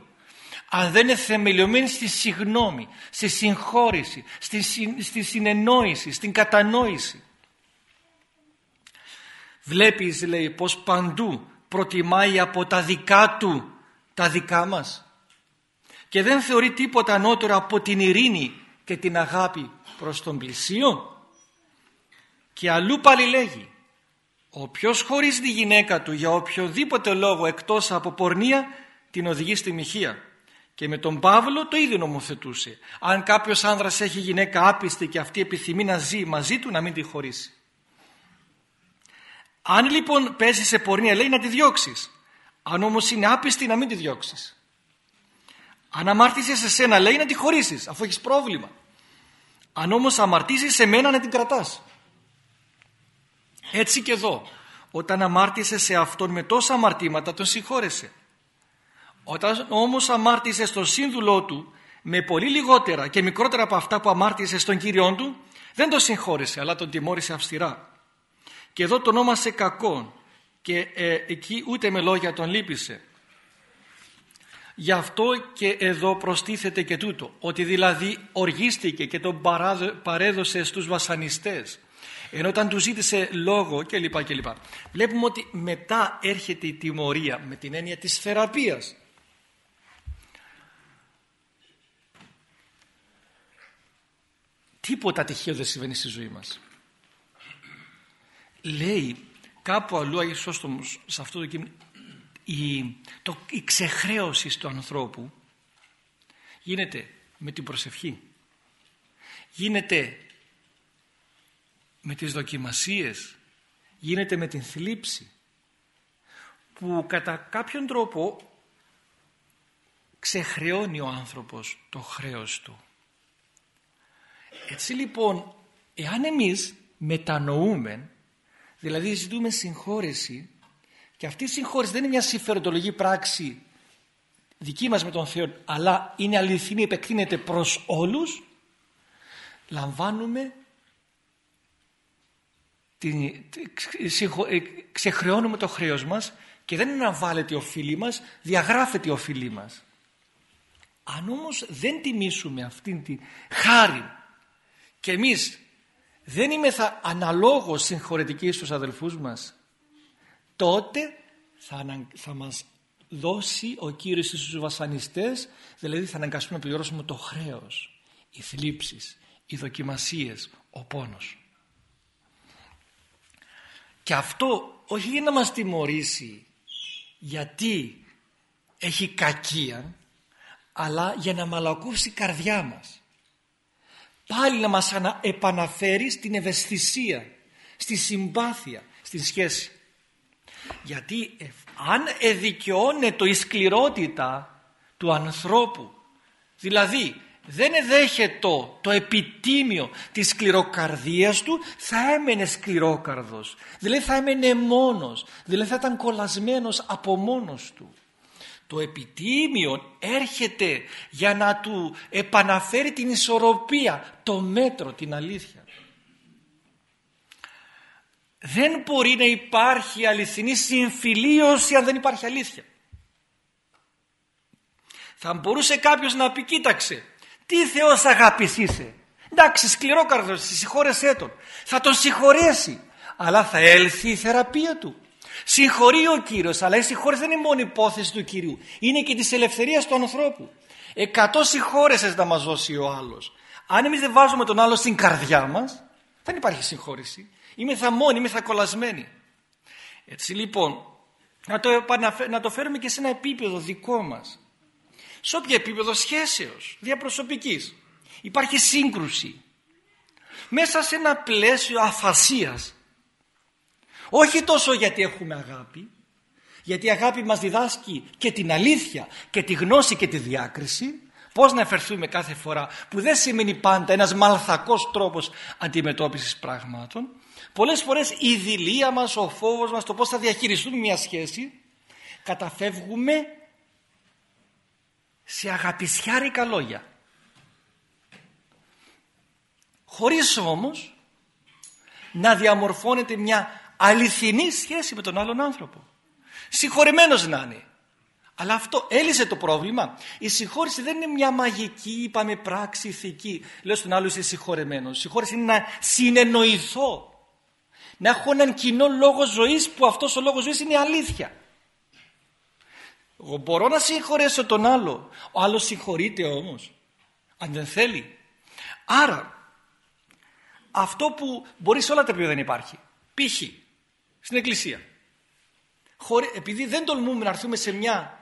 Speaker 1: Αν δεν είναι θεμελιωμένη στη συγνώμη, στη συγχώρηση, στη, στη συνεννόηση, στην κατανόηση. Βλέπεις λέει πως παντού προτιμάει από τα δικά του τα δικά μας και δεν θεωρεί τίποτα ανώτερο από την ειρήνη και την αγάπη προς τον πλησίο και αλλού πάλι λέγει όποιος χωρίζει τη γυναίκα του για οποιοδήποτε λόγο εκτός από πορνεία την οδηγεί στη μοιχεία και με τον Παύλο το ίδιο νομοθετούσε. Αν κάποιος άνδρας έχει γυναίκα άπιστη και αυτή επιθυμεί να ζει μαζί του να μην τη χωρίσει αν λοιπόν πέσεις σε πορνεία λέει να τη διώξεις. Αν όμως είναι άπιστη να μην τη διώξεις αν αμάρτησε σε σένα λέει να τη χωρίσεις αφού έχεις πρόβλημα. Αν όμως αμαρτήσεις σε μένα να την κρατάς. Έτσι και εδώ. Όταν αμάρτησες σε αυτόν με τόσα αμαρτήματα τον συγχώρεσε. Όταν όμως αμάρτησες στον σύνδουλό του με πολύ λιγότερα και μικρότερα από αυτά που αμάρτησες στον Κύριό του δεν τον συγχώρεσε αλλά τον τιμώρησε αυστηρά. Και εδώ τον όνομασε κακό και ε, εκεί ούτε με λόγια τον λύπησε. Γι' αυτό και εδώ προστίθεται και τούτο, ότι δηλαδή οργίστηκε και τον παρέδωσε στους βασανιστές, ενώ όταν του ζήτησε λόγο κλπ. κλπ. Βλέπουμε ότι μετά έρχεται η τιμωρία με την έννοια της θεραπείας. Τίποτα τυχαίο δεν συμβαίνει στη ζωή μας. Λέει κάπου αλλού Αγίος σε αυτό το κείμενο η, το, η ξεχρέωση του ανθρώπου γίνεται με την προσευχή. Γίνεται με τις δοκιμασίες. Γίνεται με την θλίψη. Που κατά κάποιον τρόπο ξεχρεώνει ο άνθρωπος το χρέος του. Έτσι λοιπόν εάν εμείς μετανοούμε δηλαδή ζητούμε συγχώρεση και αυτή η συγχώρεση δεν είναι μια συμφεροντολογική πράξη δική μας με τον Θεό αλλά είναι αληθινή, επεκτείνεται προς όλους λαμβάνουμε την, ε, ξεχρεώνουμε το χρέος μας και δεν αναβάλλεται η οφείλη μας, διαγράφεται η οφείλη μας. Αν όμως δεν τιμήσουμε αυτήν τη χάρη και εμείς δεν είμεθα αναλόγως συγχωρετικοί στους αδελφούς μας τότε θα, θα μας δώσει ο Κύριος στους βασανιστές δηλαδή θα αναγκαστούμε να πληρώσουμε το χρέος οι θλίψεις, οι δοκιμασίες, ο πόνος. Και αυτό όχι για να μας τιμωρήσει γιατί έχει κακία αλλά για να μαλακώσει η καρδιά μας. Πάλι να μας επαναφέρει στην ευαισθησία στη συμπάθεια, στην σχέση γιατί αν εδικαιώνεται η σκληρότητα του ανθρώπου δηλαδή δεν εδέχεται το επιτίμιο της σκληροκαρδίας του θα έμενε σκληρόκαρδος. Δηλαδή θα έμενε μόνος. Δηλαδή θα ήταν κολλασμένος από μόνος του. Το επιτίμιο έρχεται για να του επαναφέρει την ισορροπία το μέτρο, την αλήθεια δεν μπορεί να υπάρχει αληθινή συμφιλίωση αν δεν υπάρχει αλήθεια. Θα μπορούσε κάποιος να πει κοίταξε τι Θεός αγάπης είσαι; Εντάξει σκληρό καρδός συγχώρεσέ τον. Θα τον συγχωρέσει αλλά θα έλθει η θεραπεία του. Συγχωρεί ο Κύριος αλλά η συγχώρεση δεν είναι μόνο υπόθεση του Κυρίου. Είναι και της ελευθερίας του ανθρώπου. Εκατό συγχώρεσες να μας δώσει ο άλλος. Αν εμείς δεν βάζουμε τον άλλο στην καρδιά μας δεν υπάρχει συγχώρεση. Είμαι θα μόνοι, είμαι θα κολλασμένοι. Έτσι λοιπόν να το, να το φέρουμε και σε ένα επίπεδο δικό μας. Σε όποιο επίπεδο σχέσεως, διαπροσωπικής. Υπάρχει σύγκρουση. Μέσα σε ένα πλαίσιο αφασίας. Όχι τόσο γιατί έχουμε αγάπη, γιατί η αγάπη μας διδάσκει και την αλήθεια και τη γνώση και τη διάκριση, πώς να εφερθούμε κάθε φορά, που δεν σημαίνει πάντα ένας μαλθακός τρόπος αντιμετώπισης πραγμάτων. Πολλές φορές η δηλία μας, ο φόβος μας, το πώς θα διαχειριστούμε μια σχέση, καταφεύγουμε σε αγαπησιάρικα λόγια. Χωρίς όμως να διαμορφώνεται μια αληθινή σχέση με τον άλλον άνθρωπο. Συγχωρεμένος να είναι. Αλλά αυτό έλυσε το πρόβλημα. Η συγχώρηση δεν είναι μια μαγική, είπαμε, πράξη ηθική. Λέω στον άλλο είσαι συγχωρεμένος. Η συγχώρηση είναι να συνεννοηθώ. Να έχω έναν κοινό λόγο ζωής που αυτός ο λόγος ζωής είναι αλήθεια. Εγώ μπορώ να συγχωρέσω τον άλλο. Ο άλλος συγχωρείται όμως. Αν δεν θέλει. Άρα αυτό που μπορεί σε όλα τα επίπεδα δεν υπάρχει. Π.χ. στην εκκλησία. επειδή δεν τολμούμε να έρθουμε σε μια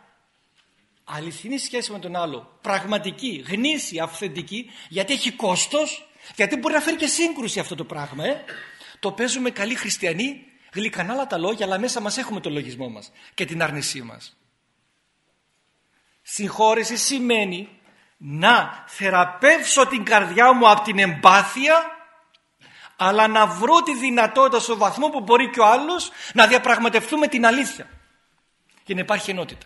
Speaker 1: αληθινή σχέση με τον άλλο, πραγματική, γνήσια, αυθεντική, γιατί έχει κόστος, γιατί μπορεί να φέρει και σύγκρουση αυτό το πράγμα. Ε; Το παίζουμε καλοί χριστιανοί, γλυκανάλα τα λόγια, αλλά μέσα μας έχουμε το λογισμό μας και την άρνησή μας. Συγχώρεση σημαίνει να θεραπεύσω την καρδιά μου από την εμπάθεια αλλά να βρω τη δυνατότητα στο βαθμό που μπορεί και ο άλλος να διαπραγματευτούμε την αλήθεια και να υπάρχει ενότητα.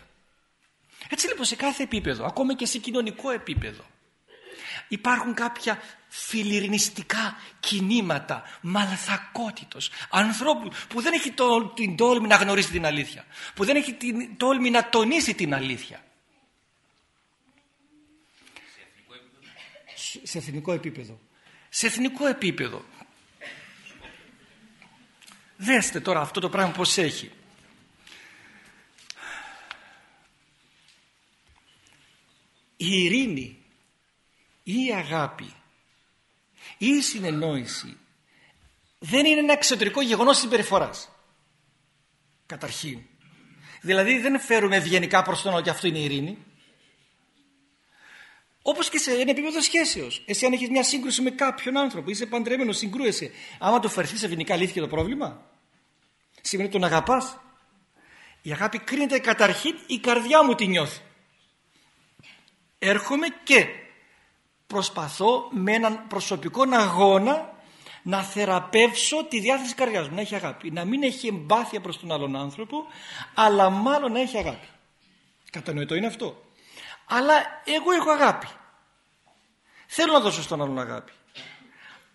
Speaker 1: Έτσι λοιπόν σε κάθε επίπεδο, ακόμα και σε κοινωνικό επίπεδο υπάρχουν κάποια φιλιρινιστικά κινήματα μαλθακότητος ανθρώπου που δεν έχει την τόλμη να γνωρίσει την αλήθεια που δεν έχει την τόλμη να τονίσει την αλήθεια σε εθνικό επίπεδο. Σε εθνικό επίπεδο. Δέστε τώρα αυτό το πράγμα πως έχει. Η ειρήνη ή η αγάπη ή η συνεννόηση δεν είναι ένα εξωτερικό γεγονός συμπεριφοράς. Καταρχήν. Δηλαδή δεν φέρουμε ευγενικά προς τον ότι αυτό είναι η ειρήνη. Όπως και σε ένα επίπεδο σχέσεως. Εσύ, αν έχεις μια σύγκρουση με κάποιον άνθρωπο, είσαι παντρεμένο, συγκρούεσαι. Άμα το φερθείς ευγενικά, λύθηκε το πρόβλημα. Σημαίνει τον αγαπάς. Η αγάπη κρίνεται καταρχήν η καρδιά μου τη νιώθει. Έρχομαι και προσπαθώ με έναν προσωπικό αγώνα να θεραπεύσω τη διάθεση της καρδιάς μου, να έχει αγάπη. Να μην έχει εμπάθεια προς τον άλλον άνθρωπο, αλλά μάλλον να έχει αγάπη. Κατανοητό είναι αυτό. Αλλά εγώ έχω αγάπη. Θέλω να δώσω στον άλλον αγάπη.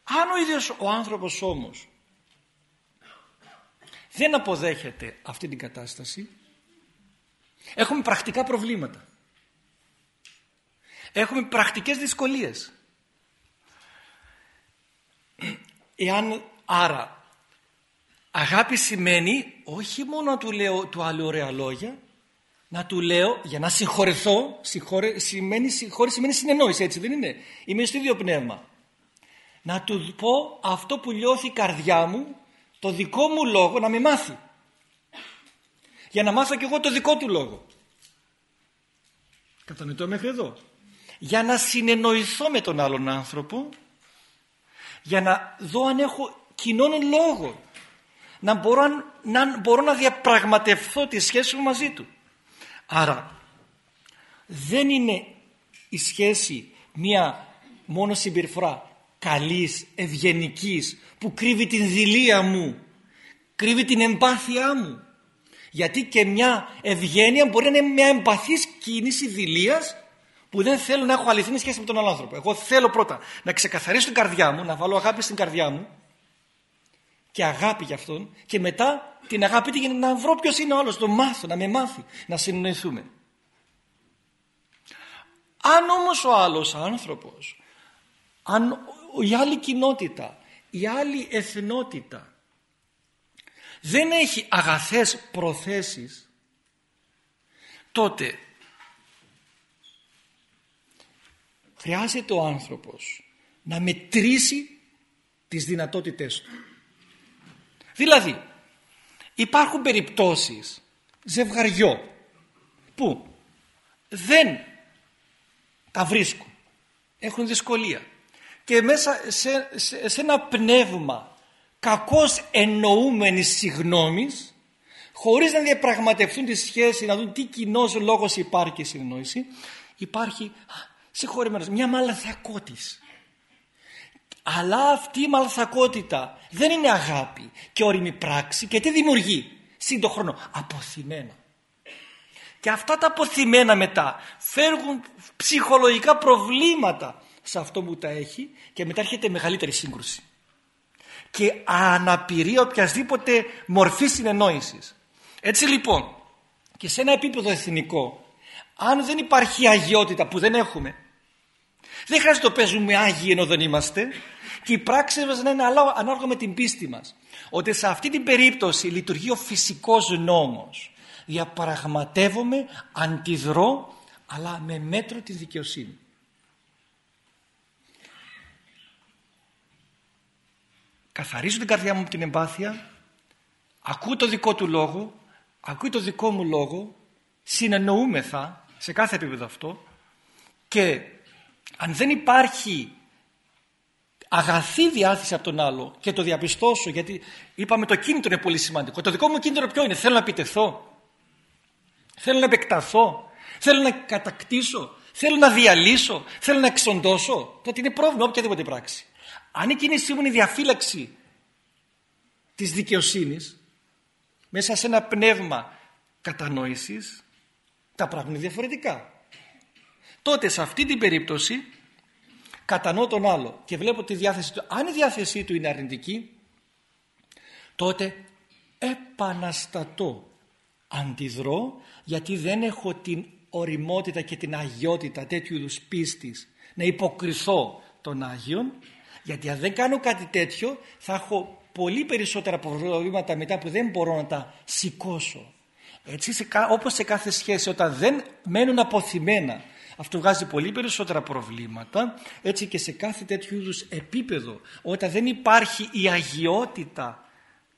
Speaker 1: Αν ο ίδιος ο άνθρωπος όμως δεν αποδέχεται αυτή την κατάσταση έχουμε πρακτικά προβλήματα. Έχουμε πρακτικές δυσκολίες. Εάν άρα αγάπη σημαίνει όχι μόνο να του λέω του άλλου ωραία λόγια να του λέω για να συγχωρεθώ, συγχωρε, σημαίνει, συγχωρε, σημαίνει συνεννόηση έτσι δεν είναι; Είμαι στο ίδιο πνεύμα. Να του πω αυτό που λιώθει η καρδιά μου, το δικό μου λόγο να με μάθει. Για να μάθω και εγώ το δικό του λόγο. Κατανοητό μέχρι εδώ. Για να συνεννοηθώ με τον άλλον άνθρωπο, για να δω αν έχω κοινών λόγο. Να μπορώ να, μπορώ να διαπραγματευθώ τη σχέση μου μαζί του. Άρα δεν είναι η σχέση μία μόνο συμπεριφορά καλής, ευγενικής που κρύβει την δηλία μου, κρύβει την εμπάθειά μου. Γιατί και μια ευγένεια μπορεί να είναι μια εμπαθής κίνηση δηλίας που δεν θέλω να έχω αληθινή σχέση με τον άλλο άνθρωπο. Εγώ θέλω πρώτα να ξεκαθαρίσω την καρδιά μου, να βάλω αγάπη στην καρδιά μου και αγάπη για αυτόν και μετά την αγάπη για να βρω ποιος είναι ο άλλος, το μάθω, να με μάθει, να συνεννοηθούμε. Αν όμως ο άλλος άνθρωπος, αν η άλλη κοινότητα, η άλλη εθνότητα δεν έχει αγαθές προθέσεις τότε χρειάζεται ο άνθρωπος να μετρήσει τις δυνατότητές του. Δηλαδή υπάρχουν περιπτώσεις ζευγαριό που δεν τα βρίσκουν, έχουν δυσκολία και μέσα σε, σε, ένα πνεύμα κακώς εννοούμενης συγνώμης χωρίς να διαπραγματευτούν τη σχέση, να δουν τι κοινός λόγος υπάρχει συνεννόηση υπάρχει συγχωρημένος, μια μαλαθακότης αλλά αυτή η μαλθακότητα δεν είναι αγάπη και όριμη πράξη και τι δημιουργεί; Σύντο χρόνο αποθυμένα. Και αυτά τα αποθυμένα μετά φέρουν ψυχολογικά προβλήματα σε αυτό που τα έχει και μετά έρχεται μεγαλύτερη σύγκρουση. Και αναπηρία οποιασδήποτε μορφή συνεννόησης. Έτσι λοιπόν και σε ένα επίπεδο εθνικό αν δεν υπάρχει αγιότητα που δεν έχουμε δεν χρειάζεται να το παίζουμε άγιοι ενώ δεν είμαστε και η πράξη μας να είναι ανάλογα με την πίστη μας. Ότι σε αυτή την περίπτωση λειτουργεί ο φυσικός νόμος. Διαπραγματεύομαι, αντιδρώ, αλλά με μέτρο της δικαιοσύνης. Καθαρίζω την καρδιά μου από την εμπάθεια, ακούω το δικό του λόγο, ακούω το δικό μου λόγο, συνεννοούμεθα σε κάθε επίπεδο αυτό και αν δεν υπάρχει αγαθή διάθεση από τον άλλο και το διαπιστώσω γιατί είπαμε το κίνητρο είναι πολύ σημαντικό. Το δικό μου κίνητρο ποιο είναι, θέλω να επιτεθώ, θέλω να επεκταθώ, θέλω να κατακτήσω, θέλω να διαλύσω, θέλω να εξοντώσω. Τότε είναι πρόβλημα οποιαδήποτε πράξη. Αν η κίνησή μου είναι η διαφύλαξη της δικαιοσύνης μέσα σε ένα πνεύμα κατανόησης τα πράγματα είναι διαφορετικά τότε σε αυτή την περίπτωση κατανοώ τον άλλο και βλέπω τη διάθεση του. Αν η διάθεσή του είναι αρνητική, τότε επαναστατώ. Αντιδρώ γιατί δεν έχω την οριμότητα και την αγιότητα τέτοιου είδους πίστης να υποκριθώ τον Άγιον γιατί αν δεν κάνω κάτι τέτοιο θα έχω πολύ περισσότερα προβλήματα μετά που δεν μπορώ να τα σηκώσω. Έτσι όπως σε κάθε σχέση όταν δεν μένουν αποθυμένα αυτό βγάζει πολύ περισσότερα προβλήματα έτσι και σε κάθε τέτοιου είδους επίπεδο όταν δεν υπάρχει η αγιότητα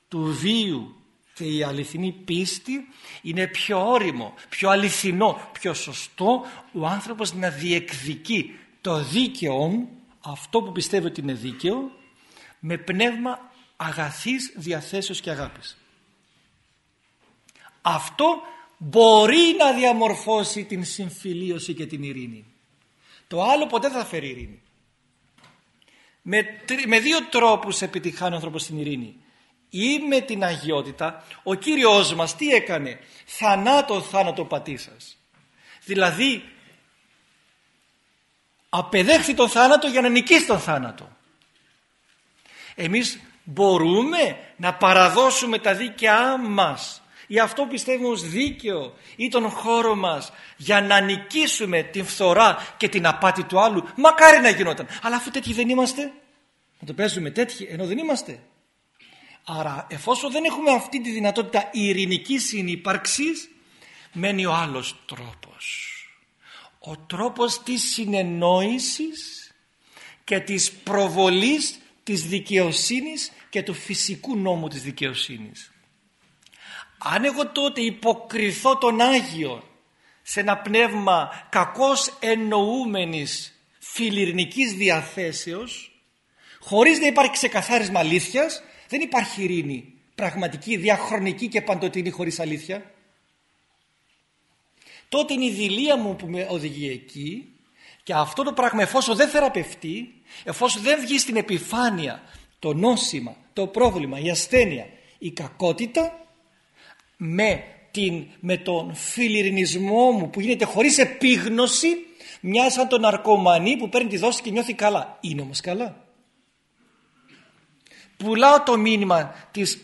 Speaker 1: του βίου και η αληθινή πίστη είναι πιο όριμο, πιο αληθινό, πιο σωστό ο άνθρωπος να διεκδικεί το δίκαιο αυτό που πιστεύει ότι είναι δίκαιο με πνεύμα αγαθής διαθέσεως και αγάπης. Αυτό μπορεί να διαμορφώσει την συμφιλίωση και την ειρήνη. Το άλλο ποτέ δεν θα φέρει ειρήνη. Με, με δύο τρόπους επιτυχάνει ο άνθρωπος την ειρήνη. Ή με την αγιότητα, ο Κύριος μας τι έκανε, θανάτω θάνατο πατή σας. Δηλαδή, απεδέχθη τον θάνατο για να νικήσει τον θάνατο. Εμείς μπορούμε να παραδώσουμε τα δίκαιά μας ή αυτό πιστεύουμε ως δίκαιο ή τον χώρο μας για να νικήσουμε την φθορά και την απάτη του άλλου. Μακάρι να γινόταν. Αλλά αφού τέτοιοι δεν είμαστε να το παίζουμε τέτοιοι ενώ δεν είμαστε. Άρα εφόσον δεν έχουμε αυτή τη δυνατότητα ειρηνικής συνύπαρξης μένει ο άλλος τρόπος. Ο τρόπος της συνεννόησης και της προβολής της δικαιοσύνης και του φυσικού νόμου της δικαιοσύνης αν εγώ τότε υποκριθώ τον Άγιο σε ένα πνεύμα κακώς εννοούμενης φιλιρνικής διαθέσεως χωρίς να υπάρχει ξεκαθάρισμα αλήθειας δεν υπάρχει ειρήνη. Πραγματική, διαχρονική και παντοτινή χωρίς αλήθεια. Τότε είναι η δηλία μου που με οδηγεί εκεί και αυτό το πράγμα εφόσον δεν θεραπευτεί εφόσον δεν βγει στην επιφάνεια το νόσημα, το πρόβλημα, η ασθένεια, η κακότητα με, την, με τον φιλιρινισμό μου που γίνεται χωρίς επίγνωση μια σαν τον ναρκωμανή που παίρνει τη δόση και νιώθει καλά. Είναι όμως καλά. Πουλάω το μήνυμα της,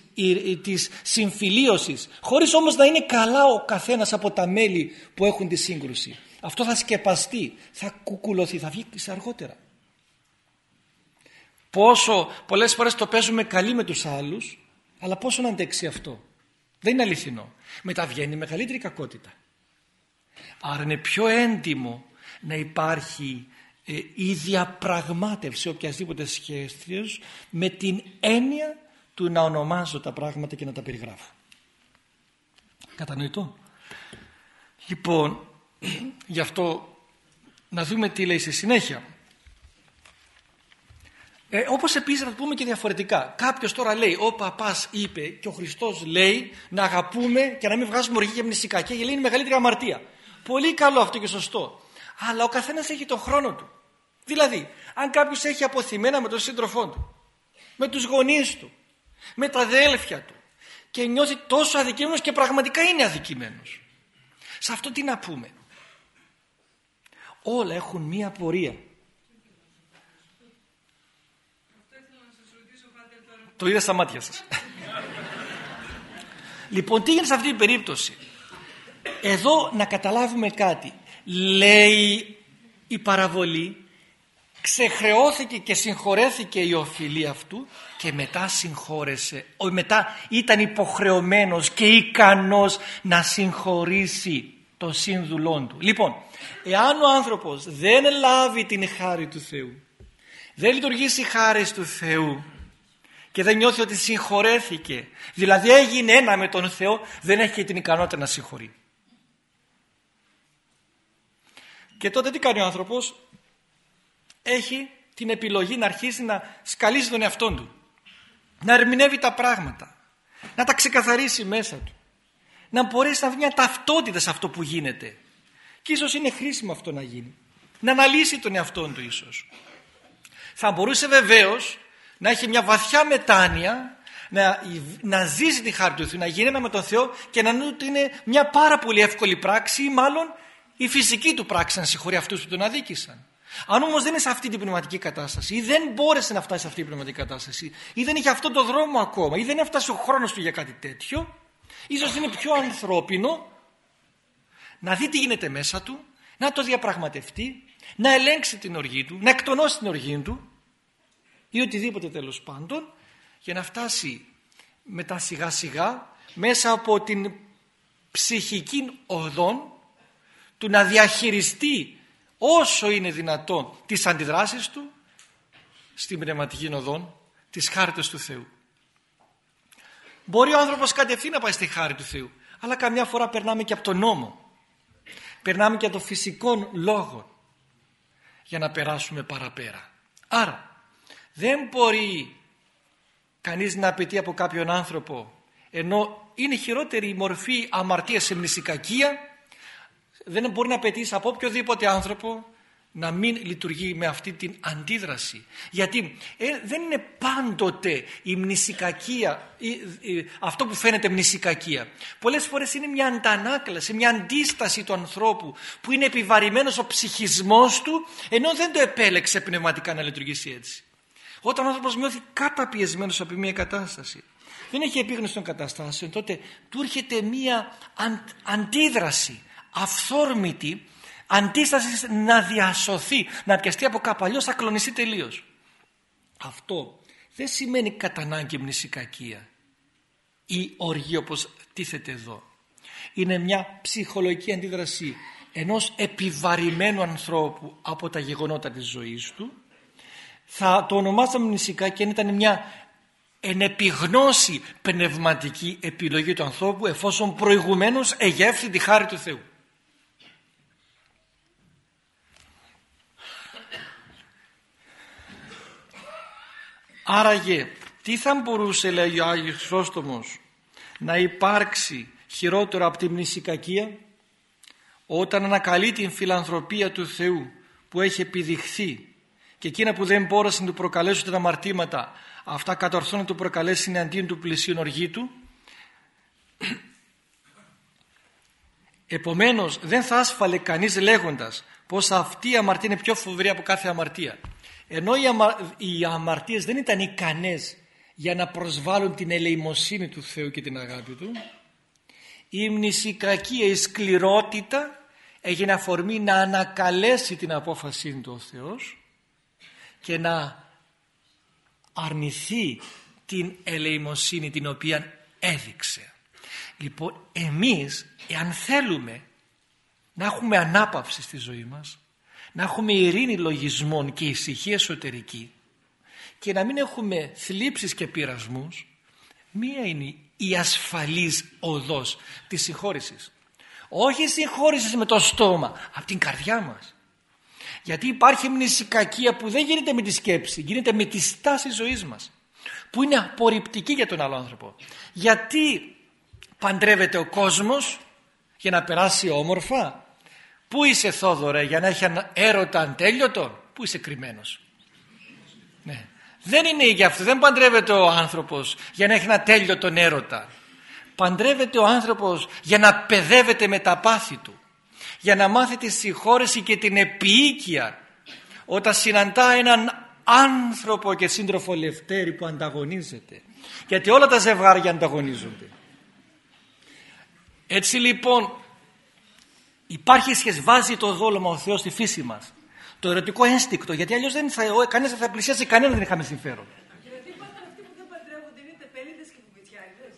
Speaker 1: της συμφιλίωσης χωρίς όμως να είναι καλά ο καθένας από τα μέλη που έχουν τη σύγκρουση. Αυτό θα σκεπαστεί, θα κουκουλωθεί, θα βγει αργότερα. Πόσο πολλές φορές το παίζουμε καλή με τους άλλους αλλά πόσο να αντέξει αυτό. Δεν είναι αληθινό. Μετά βγαίνει μεγαλύτερη κακότητα. Άρα είναι πιο έντιμο να υπάρχει ε, η διαπραγμάτευση οποιασδήποτε σχέσεις με την έννοια του να ονομάζω τα πράγματα και να τα περιγράφω. Κατανοητό. Λοιπόν, γι' αυτό να δούμε τι λέει στη συνέχεια. Ε, όπως επίσης να το πούμε και διαφορετικά. Κάποιος τώρα λέει, ο παπάς είπε και ο Χριστός λέει να αγαπούμε και να μην βγάζουμε οργή και μνησικά και λέει είναι μεγαλύτερη αμαρτία. Πολύ καλό αυτό και σωστό. Αλλά ο καθένας έχει τον χρόνο του. Δηλαδή, αν κάποιος έχει αποθυμένα με τον σύντροφό του, με τους γονείς του, με τα αδέλφια του και νιώθει τόσο αδικημένος και πραγματικά είναι αδικημένος. Σε αυτό τι να πούμε. Όλα έχουν μία πορεία. Το είδα στα μάτια σας. λοιπόν, τι γίνεται σε αυτή την περίπτωση; Εδώ να καταλάβουμε κάτι. Λέει η παραβολή ξεχρεώθηκε και συγχωρέθηκε η οφειλή αυτού και μετά συγχώρεσε. Μετά ήταν υποχρεωμένος και ικανός να συγχωρήσει το σύνδουλόν του. Λοιπόν, εάν ο άνθρωπος δεν λάβει την χάρη του Θεού, δεν λειτουργήσει χάρη του Θεού και δεν νιώθει ότι συγχωρέθηκε, δηλαδή έγινε ένα με τον Θεό, δεν έχει την ικανότητα να συγχωρεί. Και τότε τι κάνει ο άνθρωπος, έχει την επιλογή να αρχίσει να σκαλίζει τον εαυτό του. Να ερμηνεύει τα πράγματα. Να τα ξεκαθαρίσει μέσα του. Να μπορέσει να βρει μια ταυτότητα σε αυτό που γίνεται. Και ίσως είναι χρήσιμο αυτό να γίνει. Να αναλύσει τον εαυτό του ίσως. Θα μπορούσε βεβαίως να έχει μια βαθιά μετάνοια να, να ζήσει τη χάρη του Θεού, να γίνει ένα με τον Θεό και να ότι είναι μια πάρα πολύ εύκολη πράξη ή μάλλον η φυσική του πράξη να συγχωρεί αυτούς που τον αδίκησαν. Αν όμως δεν είναι σε αυτή την πνευματική κατάσταση ή δεν μπόρεσε να φτάσει σε αυτή την πνευματική κατάσταση ή δεν είχε αυτόν τον δρόμο ακόμα ή δεν έφτασε ο χρόνος του για κάτι τέτοιο, ίσως είναι πιο ανθρώπινο να δει τι γίνεται μέσα του, να το διαπραγματευτεί, να ελέγξει την οργή του, να εκτονώσει την οργή του ή οτιδήποτε τέλος πάντων για να φτάσει μετά σιγά σιγά μέσα από την ψυχική οδόν του να διαχειριστεί όσο είναι δυνατόν τις αντιδράσεις του στην πνευματική οδόν τις χάρτες του Θεού. Μπορεί ο άνθρωπος κατευθείαν να πάει στη χάρη του Θεού αλλά καμιά φορά περνάμε και από τον νόμο. Περνάμε και από το φυσικό λόγο για να περάσουμε παραπέρα. Άρα δεν μπορεί κανείς να απαιτεί από κάποιον άνθρωπο ενώ είναι χειρότερη η μορφή αμαρτίας σε μνησικακία δεν μπορεί να απαιτήσει από οποιοδήποτε άνθρωπο να μην λειτουργεί με αυτή την αντίδραση. Γιατί ε, δεν είναι πάντοτε η μνησικακία, αυτό που φαίνεται μνησικακία. Πολλές φορές είναι μια αντανάκλαση, μια αντίσταση του ανθρώπου που είναι επιβαρημένος ο ψυχισμός του ενώ δεν το επέλεξε πνευματικά να λειτουργήσει έτσι. Όταν ο άνθρωπος νιώθει καταπιεσμένος από μια κατάσταση δεν έχει επίγνωση των καταστάσεων τότε του έρχεται μια αντίδραση αυθόρμητη αντίστασης να διασωθεί, να πιαστεί από κάπου αλλιώς θα κλονιστεί τελείως. Αυτό δεν σημαίνει κατά ανάγκη μνησικακία ή οργή όπως τίθεται εδώ. Είναι μια ψυχολογική αντίδραση ενός επιβαρημένου ανθρώπου από τα γεγονότα της ζωής του θα το ονομάσαμε μνησικά και ήταν μια ενεπιγνώση πνευματική επιλογή του ανθρώπου εφόσον προηγουμένως εγεύθη τη χάρη του Θεού. Άραγε τι θα μπορούσε λέει ο Άγιος Χρυσόστομος να υπάρξει χειρότερο από τη μνησικακία όταν ανακαλεί την φιλανθρωπία του Θεού που έχει επιδειχθεί και εκείνα που δεν μπόρεσαν να του προκαλέσουν τα αμαρτήματα αυτά κατορθώνουν να του προκαλέσει αντίον του πλησίον οργή του. Επομένως δεν θα άσφαλε κανείς λέγοντας πως αυτή η αμαρτία είναι πιο φοβερή από κάθε αμαρτία. Ενώ οι, αμα... οι αμαρτίες δεν ήταν ικανές για να προσβάλλουν την ελεημοσύνη του Θεού και την αγάπη Του η μνησικακία, η σκληρότητα έγινε αφορμή να ανακαλέσει την απόφασή του ο Θεός και να αρνηθεί την ελεημοσύνη την οποία έδειξε. Λοιπόν, εμείς εάν θέλουμε να έχουμε ανάπαυση στη ζωή μας, να έχουμε ειρήνη λογισμών και ησυχία εσωτερική και να μην έχουμε θλίψεις και πειρασμούς, μία είναι η ασφαλής οδός της συγχώρησης. Όχι συγχώρησης με το στόμα, από την καρδιά μας. Γιατί υπάρχει μνησικακία που δεν γίνεται με τη σκέψη, γίνεται με τη στάση ζωής μας. Που είναι απορριπτική για τον άλλο άνθρωπο. Γιατί παντρεύεται ο κόσμος για να περάσει όμορφα; Πού είσαι Θόδωρε για να έχει έρωτα αντέλειωτο; Πού είσαι κρυμμένος; Ναι. Δεν είναι για αυτό. Δεν παντρεύεται ο άνθρωπος για να έχει ένα τέλειο τον έρωτα. Παντρεύεται ο άνθρωπος για να παιδεύεται με τα πάθη του. Για να μάθει τη συγχώρεση και την επίοικια όταν συναντά έναν άνθρωπο και σύντροφο λευτέρη που ανταγωνίζεται. Γιατί όλα τα ζευγάρια ανταγωνίζονται. Έτσι λοιπόν υπάρχει σχέση, βάζει το δόλωμα ο Θεός στη φύση μας. Το ερωτικό ένστικτο, γιατί αλλιώς δεν θα, κανένας δεν θα πλησιάσει κανέναν δεν είχαμε συμφέρον.
Speaker 2: Γιατί υπάρχουν αυτοί που δεν παντρεύονται είναι τεπέλιδες και κουβιτσιάριδες.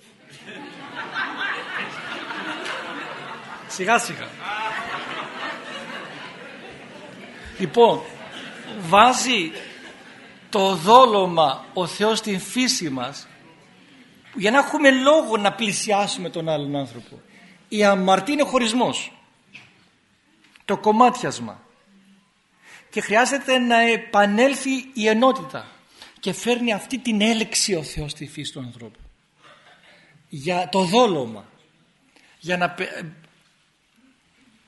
Speaker 1: Σιγά σιγά. Λοιπόν, βάζει το δόλωμα ο Θεός στην φύση μας για να έχουμε λόγο να πλησιάσουμε τον άλλον άνθρωπο. Η αμαρτία είναι ο χωρισμός. Το κομμάτιασμα. Και χρειάζεται να επανέλθει η ενότητα. Και φέρνει αυτή την έλεξη ο Θεός στη φύση του ανθρώπου. Για το δόλωμα. Για να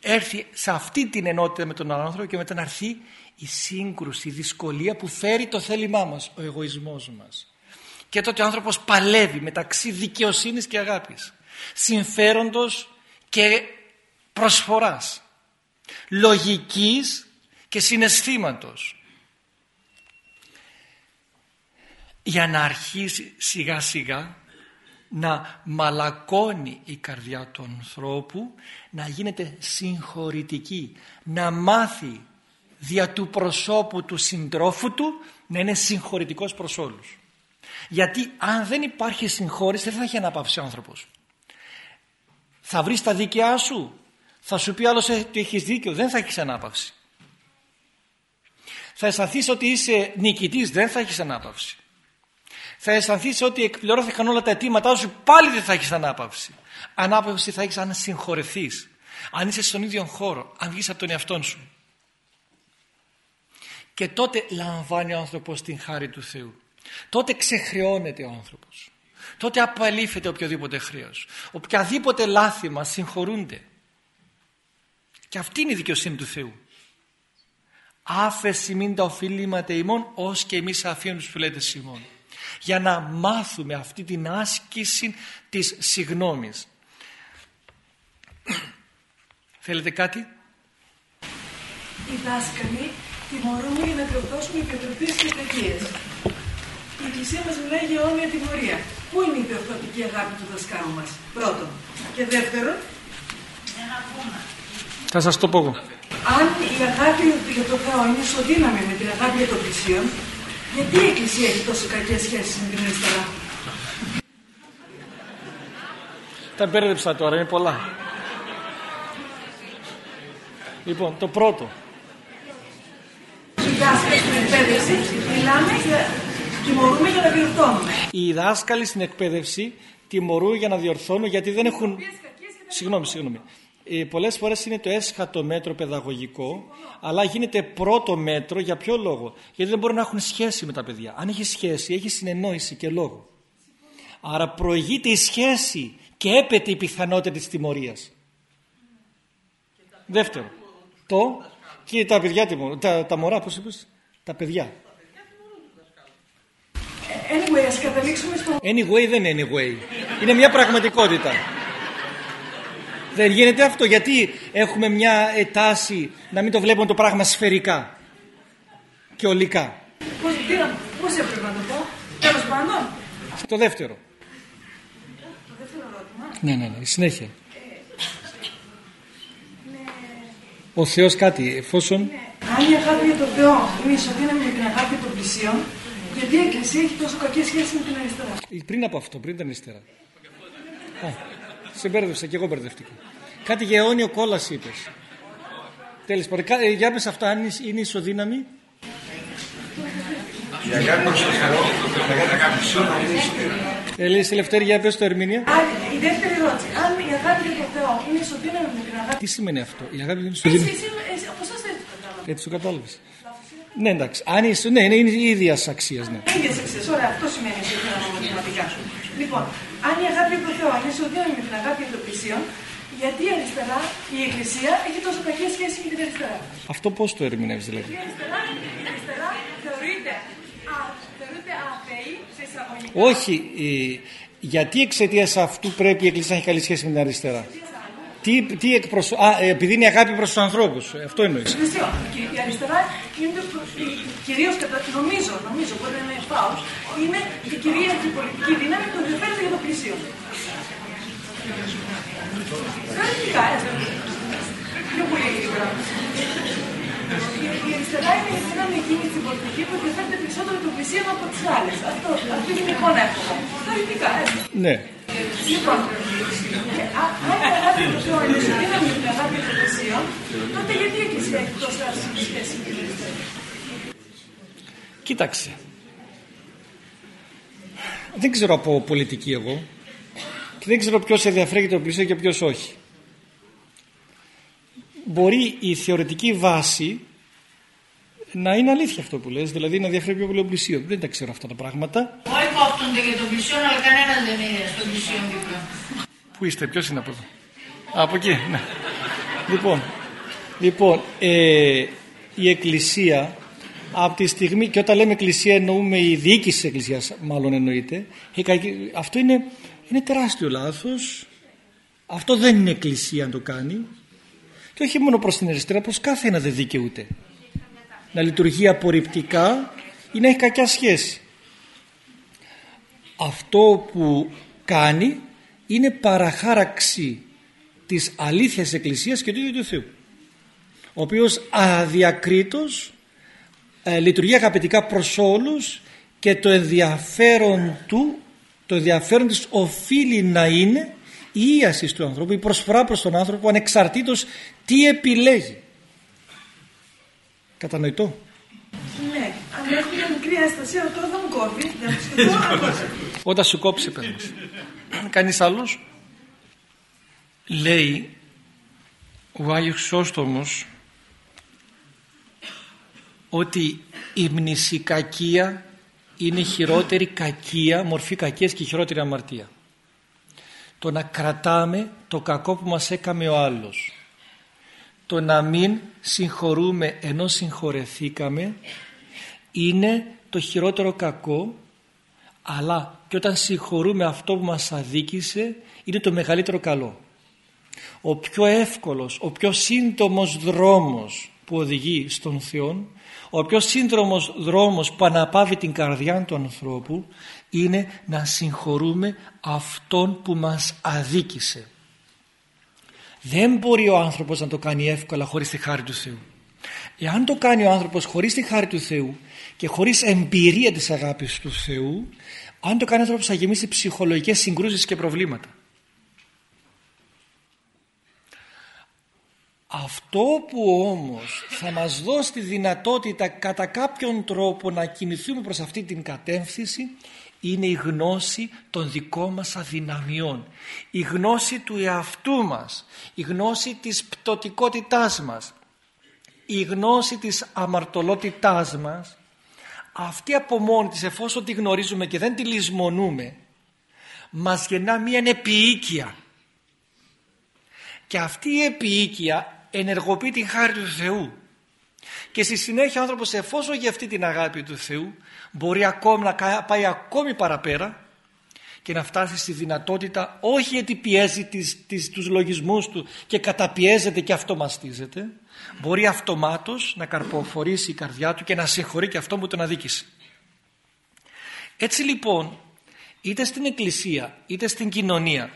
Speaker 1: έρθει σε αυτή την ενότητα με τον άλλον άνθρωπο και μετά να έρθει η σύγκρουση, η δυσκολία που φέρει το θέλημά μας, ο εγωισμός μας. Και τότε ο άνθρωπος παλεύει μεταξύ δικαιοσύνης και αγάπης. Συμφέροντος και προσφοράς λογικής και συναισθήματος για να αρχίσει σιγά σιγά να μαλακώνει η καρδιά του ανθρώπου να γίνεται συγχωρητική να μάθει δια του προσώπου του συντρόφου του να είναι συγχωρητικός προς όλους. Γιατί αν δεν υπάρχει συγχώρηση δεν θα έχει αναπαύσει ο άνθρωπος. Θα βρεις τα δίκαιά σου θα σου πει άλλος ότι έχεις δίκιο δεν θα έχεις ανάπαυση θα αισθανθείς ότι είσαι νικητής δεν θα έχεις ανάπαυση θα αισθανθείς ότι εκπληρώθηκαν όλα τα αιτήματά σου πάλι δεν θα έχεις ανάπαυση. Ανάπαυση θα έχεις αν συγχωρεθείς αν είσαι στον ίδιο χώρο αν βγεις από τον εαυτό σου. Και τότε λαμβάνει ο άνθρωπος την χάρη του Θεού. Τότε ξεχρεώνεται ο άνθρωπος. Τότε απαλήφεται οποιοδήποτε χρέος. Οποιαδήποτε λάθη μας συγχωρούνται. Και αυτή είναι η δικαιοσύνη του Θεού. Άφεση μην τα οφείληματα ημών ως και εμείς αφήνουν τους φιλέτες ημών για να μάθουμε αυτή την άσκηση της συγνώμης θέλετε κάτι;
Speaker 2: Οι δάσκαλοι τιμωρούμε για να διορθώσουμε υπερτροπίες και κακίες. Η Εκκλησία μας μιλάει για αιώνια τιμωρία. Πού είναι η διορθωτική αγάπη του δασκάλου μας, πρώτον. Και δεύτερον,
Speaker 1: θα σας το πω εγώ.
Speaker 2: αν η αγάπη για το Θεό είναι ισοδύναμη με την αγάπη για το πλησίον, γιατί η Εκκλησία έχει τόσο κακές σχέσεις με την αριστερά.
Speaker 1: Τα μπέρδεψα τώρα, είναι πολλά. Λοιπόν, το πρώτο.
Speaker 2: Οι δάσκαλοι στην εκπαίδευση μιλάμε για... τιμωρούμε για να διορθώνουμε.
Speaker 1: Οι δάσκαλοι στην εκπαίδευση τιμωρούν για να διορθώνουν γιατί δεν έχουν...
Speaker 2: Ποιες κακίες και δεν
Speaker 1: Συγγνώμη, συγγνώμη. Ε, πολλές φορές είναι το έσχατο μέτρο παιδαγωγικό αλλά γίνεται πρώτο μέτρο για ποιο λόγο; Γιατί δεν μπορεί να έχουν σχέση με τα παιδιά. Αν έχει σχέση έχει συνεννόηση και λόγο. Άρα προηγείται η σχέση και έπεται η πιθανότητα της τιμωρίας. Δεύτερο. Το και τα παιδιά τιμωρούν τα, τα μωρά πώς είπες; Τα παιδιά.
Speaker 2: Anyway, ας καταλήξουμε στο...
Speaker 1: Anyway δεν είναι anyway. Είναι μια πραγματικότητα. Δεν γίνεται αυτό γιατί έχουμε μια ε, τάση να μην το βλέπουμε το πράγμα σφαιρικά και ολικά.
Speaker 2: Πώς, τι να- πώς έπρεπε να το πω; Τέλος πάντων,
Speaker 1: Το δεύτερο.
Speaker 2: Το δεύτερο ερώτημα.
Speaker 1: Ναι, ναι, ναι, συνέχεια.
Speaker 2: Ναι.
Speaker 1: Ο Θεός κάτι, εφόσον...
Speaker 2: Ναι. Αν η αγάπη για τον Θεό είναι ισοδύναμη με την αγάπη των πλησίων, γιατί η Εκκλησία έχει τόσο κακή σχέση με την αριστερά;
Speaker 1: Πριν από αυτό, πριν ήταν αριστερά. Α, σε μπέρδευσα και εγώ μπερδευτικά. Κάτι για αιώνιο κόλαση είπες. Τέλος πάντων, κα- ε, για πες αυτά, αν είναι- είναι ισοδύναμη.
Speaker 3: Η αγάπη προς τον Θεό, η αγάπη προς τον Θεό είναι ισοδύναμη.
Speaker 1: Ελίσσα Ελευθέρη, για πες το Ερμήνια.
Speaker 2: Αν, η δεύτερη ερώτηση. Αν η αγάπη για τον Θεό είναι ισοδύναμη με την αγάπη.
Speaker 1: Τι σημαίνει αυτό, η αγάπη είναι
Speaker 2: Έτσι,
Speaker 1: ισοδύναμη.
Speaker 2: εσύ, εσύ, από εσάς έτσι το κατάλαβα.
Speaker 1: Έτσι το κατάλαβες. Ναι, εντάξει. Αν είσαι, ναι, είναι η ίδια αξίας, ναι.
Speaker 2: Ίδιες αξίες. Ωραία, αυτό σημαίνει ισοδύναμη μαθηματικά. Λοιπόν, αν η αγάπη για τον Θεό είναι ισοδύναμη με την αγάπη για τον πλησίον, γιατί η αριστερά, η Εκκλησία έχει τόσο κακή σχέση με την αριστερά.
Speaker 1: Αυτό πώς το ερμηνεύεις δηλαδή;
Speaker 2: Η αριστερά, η αριστερά θεωρείται, α, θεωρείται αθεή σε εισαγωγικά.
Speaker 1: Όχι, ε, γιατί εξαιτίας αυτού πρέπει η Εκκλησία να έχει καλή σχέση με την αριστερά; Τι, τι εκπροσω... Α, ε, επειδή είναι αγάπη προς τους ανθρώπους. Ε, Αυτό εννοείς.
Speaker 2: Πλησίον. Και η αριστερά είναι κυρίως κατά. Νομίζω, νομίζω, μπορεί να είναι φάουλ, είναι η κυρίαρχη πολιτική δύναμη που ενδιαφέρεται για το πλησίον. Θεωρητικά, έστω. Πιο πολύ γρήγορα. Η- Η αριστερά είναι η δύναμη εκείνη στην πολιτική που ενδιαφέρεται περισσότερο για το πλησίον από τις άλλες. Αυτό, αυτή την εικόνα έχω. Θεωρητικά, έστω.
Speaker 1: Ναι.
Speaker 2: Λοιπόν, και α- αν η αγάπη του Θεού είναι ισοδύναμη με την αγάπη των πλησίων, τότε γιατί η Εκκλησία έχει τόσο άσχημη σχέση με την αριστερά.
Speaker 1: Κοίταξε. Δεν ξέρω από πολιτική εγώ και δεν ξέρω ποιος ενδιαφέρει για το πλησίο και ποιος όχι. Μπορεί η θεωρητική βάση να είναι αλήθεια αυτό που λες, δηλαδή να διαφέρει πιο πολύ ο πλησίο. Δεν τα ξέρω αυτά τα πράγματα.
Speaker 4: Όλοι κόπτονται για τον πλησίον, αλλά κανένας δεν είναι στον πλησίον δίπλα.
Speaker 1: Πού είστε, ποιος είναι από εδώ; Α, από εκεί, ναι. Λοιπόν, λοιπόν ε, η Εκκλησία από τη στιγμή, και όταν λέμε Εκκλησία εννοούμε η διοίκηση της Εκκλησίας μάλλον εννοείται, η κακή- αυτό είναι, είναι τεράστιο λάθος. Αυτό δεν είναι Εκκλησία αν το κάνει. Και όχι μόνο προς την αριστερά, προς κάθε ένα δεν δικαιούται. Να λειτουργεί απορριπτικά ή να έχει κακιά σχέση. Αυτό που κάνει είναι παραχάραξη της αλήθειας της Εκκλησίας και του ίδιου του Θεού ο οποίος αδιακρίτως ε, λειτουργεί αγαπητικά προς όλους και το ενδιαφέρον του το ενδιαφέρον της οφείλει να είναι η ίασης του ανθρώπου η προσφορά προς τον άνθρωπο ανεξαρτήτως τι επιλέγει κατανοητό
Speaker 2: Ναι, αν έχω μια μικρή αισθασία, τώρα θα μου κόβει. Για να σου το πω, άκουσα.
Speaker 1: Όταν σου κόψει πες μας. Κανείς άλλος λέει ο Άγιος Χρυσόστομος ότι η μνησικακία είναι η χειρότερη κακία, μορφή κακίας και η χειρότερη αμαρτία. Το να κρατάμε το κακό που μας έκαμε ο άλλος. Το να μην συγχωρούμε ενώ συγχωρεθήκαμε είναι το χειρότερο κακό αλλά και όταν συγχωρούμε αυτό που μας αδίκησε είναι το μεγαλύτερο καλό. Ο πιο εύκολος, ο πιο σύντομος δρόμος που οδηγεί στον Θεό, ο πιο σύντομος δρόμος που αναπαύει την καρδιά του ανθρώπου είναι να συγχωρούμε αυτόν που μας αδίκησε. Δεν μπορεί ο άνθρωπος να το κάνει εύκολα χωρίς τη χάρη του Θεού. Εάν το κάνει ο άνθρωπος χωρίς τη χάρη του Θεού και χωρίς εμπειρία της αγάπης του Θεού, αν το κάνει ο άνθρωπος θα γεμίσει ψυχολογικές συγκρούσεις και προβλήματα. Αυτό που όμως θα μας δώσει τη δυνατότητα κατά κάποιον τρόπο να κινηθούμε προς αυτή την κατεύθυνση είναι η γνώση των δικών μας αδυναμιών. Η γνώση του εαυτού μας. Η γνώση της πτωτικότητάς μας. Η γνώση της αμαρτωλότητάς μας. Αυτή από μόνη της εφόσον τη γνωρίζουμε και δεν τη λησμονούμε μας γεννά μια επίοικια. Και αυτή η επίοικια ενεργοποιεί την χάρη του Θεού. Και στη συνέχεια ο άνθρωπος εφόσον γευτεί την αγάπη του Θεού μπορεί ακόμη να πάει ακόμη παραπέρα και να φτάσει στη δυνατότητα όχι γιατί πιέζει τις, τις, τους λογισμούς του και καταπιέζεται και αυτομαστίζεται μπορεί αυτομάτως να καρποφορήσει η καρδιά του και να συγχωρεί και αυτό που τον αδίκησε. Έτσι λοιπόν είτε στην εκκλησία είτε στην κοινωνία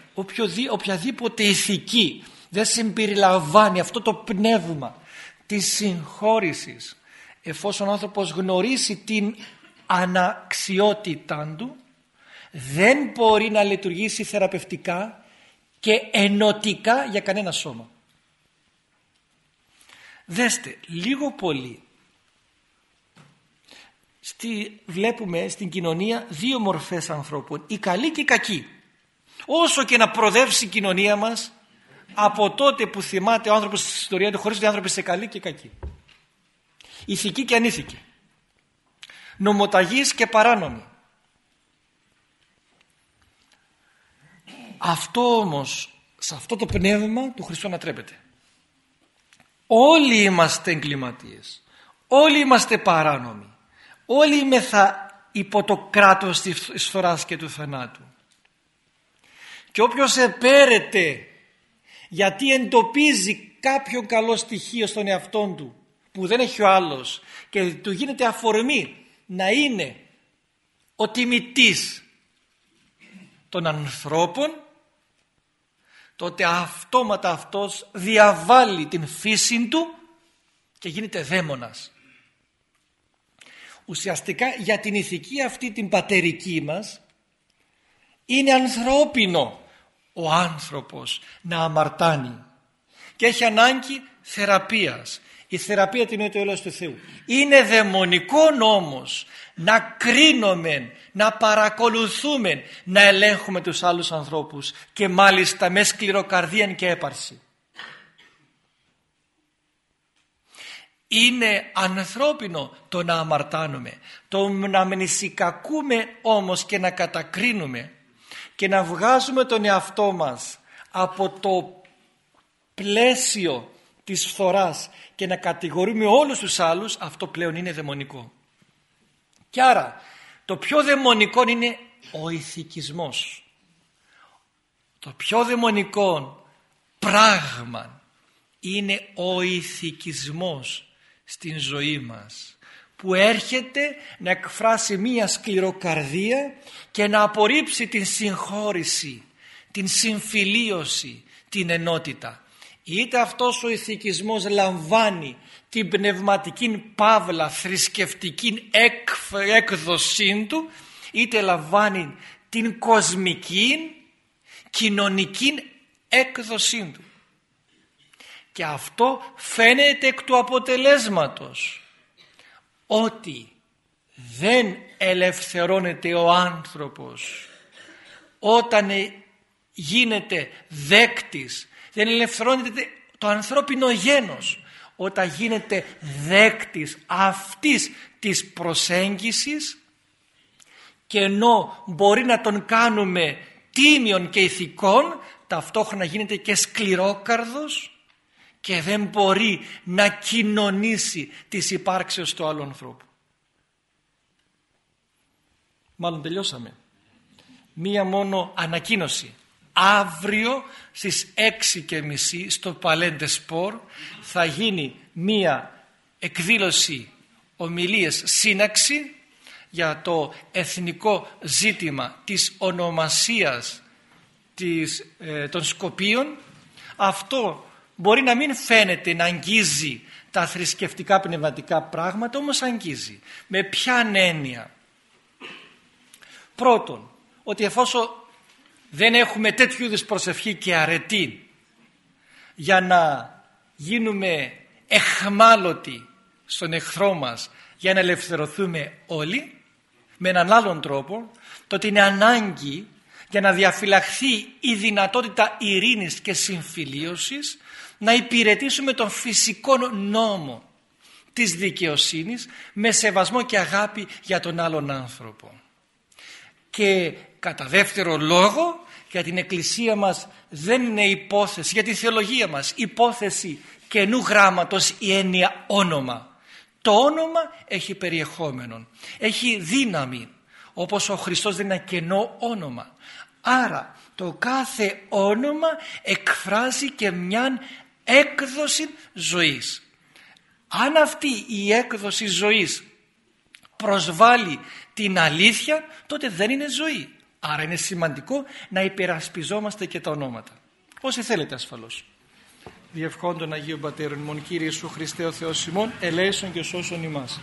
Speaker 1: οποιαδήποτε ηθική δεν συμπεριλαμβάνει αυτό το πνεύμα της συγχώρησης εφόσον ο άνθρωπος γνωρίσει την αναξιότητά του δεν μπορεί να λειτουργήσει θεραπευτικά και ενωτικά για κανένα σώμα. Δέστε, λίγο πολύ στη, βλέπουμε στην κοινωνία δύο μορφές ανθρώπων, οι καλοί και οι κακοί. Όσο και να προδεύσει η κοινωνία μας, από τότε που θυμάται ο άνθρωπος στην ιστορίας του, χωρίς ότι οι άνθρωποι σε καλοί και κακοί. Ηθικοί και ανήθικοι. Νομοταγείς και παράνομοι. Αυτό όμως, σε αυτό το πνεύμα του Χριστού ανατρέπεται. Όλοι είμαστε εγκληματίες. Όλοι είμαστε παράνομοι. Όλοι είμεθα υπό το κράτος της φθοράς και του θανάτου. Και όποιος επέρεται γιατί εντοπίζει κάποιο καλό στοιχείο στον εαυτό του που δεν έχει ο άλλος και του γίνεται αφορμή να είναι ο τιμητής των ανθρώπων τότε αυτόματα αυτός διαβάλλει την φύση του και γίνεται δαίμονας. Ουσιαστικά για την ηθική αυτή την πατερική μας είναι ανθρώπινο ο άνθρωπος να αμαρτάνει και έχει ανάγκη θεραπείας. Η θεραπεία την είναι το έλεος του Θεού. Είναι δαιμονικός όμως να κρίνουμε, να παρακολουθούμε, να ελέγχουμε τους άλλους ανθρώπους και μάλιστα με σκληροκαρδία και έπαρση. Είναι ανθρώπινο το να αμαρτάνουμε, το να μενησικακούμε όμως και να κατακρίνουμε και να βγάζουμε τον εαυτό μας από το πλαίσιο της φθοράς και να κατηγορούμε όλους τους άλλους αυτό πλέον είναι δαιμονικό. Και άρα το πιο δαιμονικό είναι ο ηθικισμός. Το πιο δαιμονικό πράγμα είναι ο ηθικισμός στην ζωή μας που έρχεται να εκφράσει μία σκληροκαρδία και να απορρίψει την συγχώρηση, την συμφιλίωση, την ενότητα. Είτε αυτός ο ηθικισμός λαμβάνει την πνευματική παύλα θρησκευτική έκδοσή του είτε λαμβάνει την κοσμική κοινωνική έκδοσή του. Και αυτό φαίνεται εκ του αποτελέσματος ότι δεν ελευθερώνεται ο άνθρωπος όταν γίνεται δέκτης. Δεν ελευθερώνεται το ανθρώπινο γένος όταν γίνεται δέκτης αυτής της προσέγγισης και ενώ μπορεί να τον κάνουμε τίμιον και ηθικών ταυτόχρονα γίνεται και σκληρόκαρδος και δεν μπορεί να κοινωνήσει τις υπάρξεως του άλλου ανθρώπου. Μάλλον τελειώσαμε. Μία μόνο ανακοίνωση. Αύριο στις 6 και μισή στο Παλέντε Σπορ θα γίνει μία εκδήλωση ομιλίες σύναξη για το εθνικό ζήτημα της ονομασίας της, ε, των Σκοπίων. Αυτό μπορεί να μην φαίνεται να αγγίζει τα θρησκευτικά πνευματικά πράγματα όμως αγγίζει. Με ποια έννοια; Πρώτον, ότι εφόσον δεν έχουμε τέτοιου είδους προσευχή και αρετή για να γίνουμε εχμάλωτοι στον εχθρό μας για να ελευθερωθούμε όλοι με έναν άλλον τρόπο τότε είναι ανάγκη για να διαφυλαχθεί η δυνατότητα ειρήνης και συμφιλίωσης να υπηρετήσουμε τον φυσικό νόμο της δικαιοσύνης με σεβασμό και αγάπη για τον άλλον άνθρωπο. Και κατά δεύτερο λόγο για την εκκλησία μας δεν είναι υπόθεση, για τη θεολογία μας υπόθεση καινού γράμματος η έννοια όνομα. Το όνομα έχει περιεχόμενο, έχει δύναμη όπως ο Χριστός δεν είναι κενό όνομα. Άρα το κάθε όνομα εκφράζει και μια έκδοση ζωής. Αν αυτή η έκδοση ζωής προσβάλλει την αλήθεια τότε δεν είναι ζωή. Άρα είναι σημαντικό να υπερασπιζόμαστε και τα ονόματα. Όσοι θέλετε ασφαλώς. Διευχών των Αγίων Πατέρων ημών Κύριε Σου Χριστέ ο Θεός ημών ελέησον και σώσον ημάς.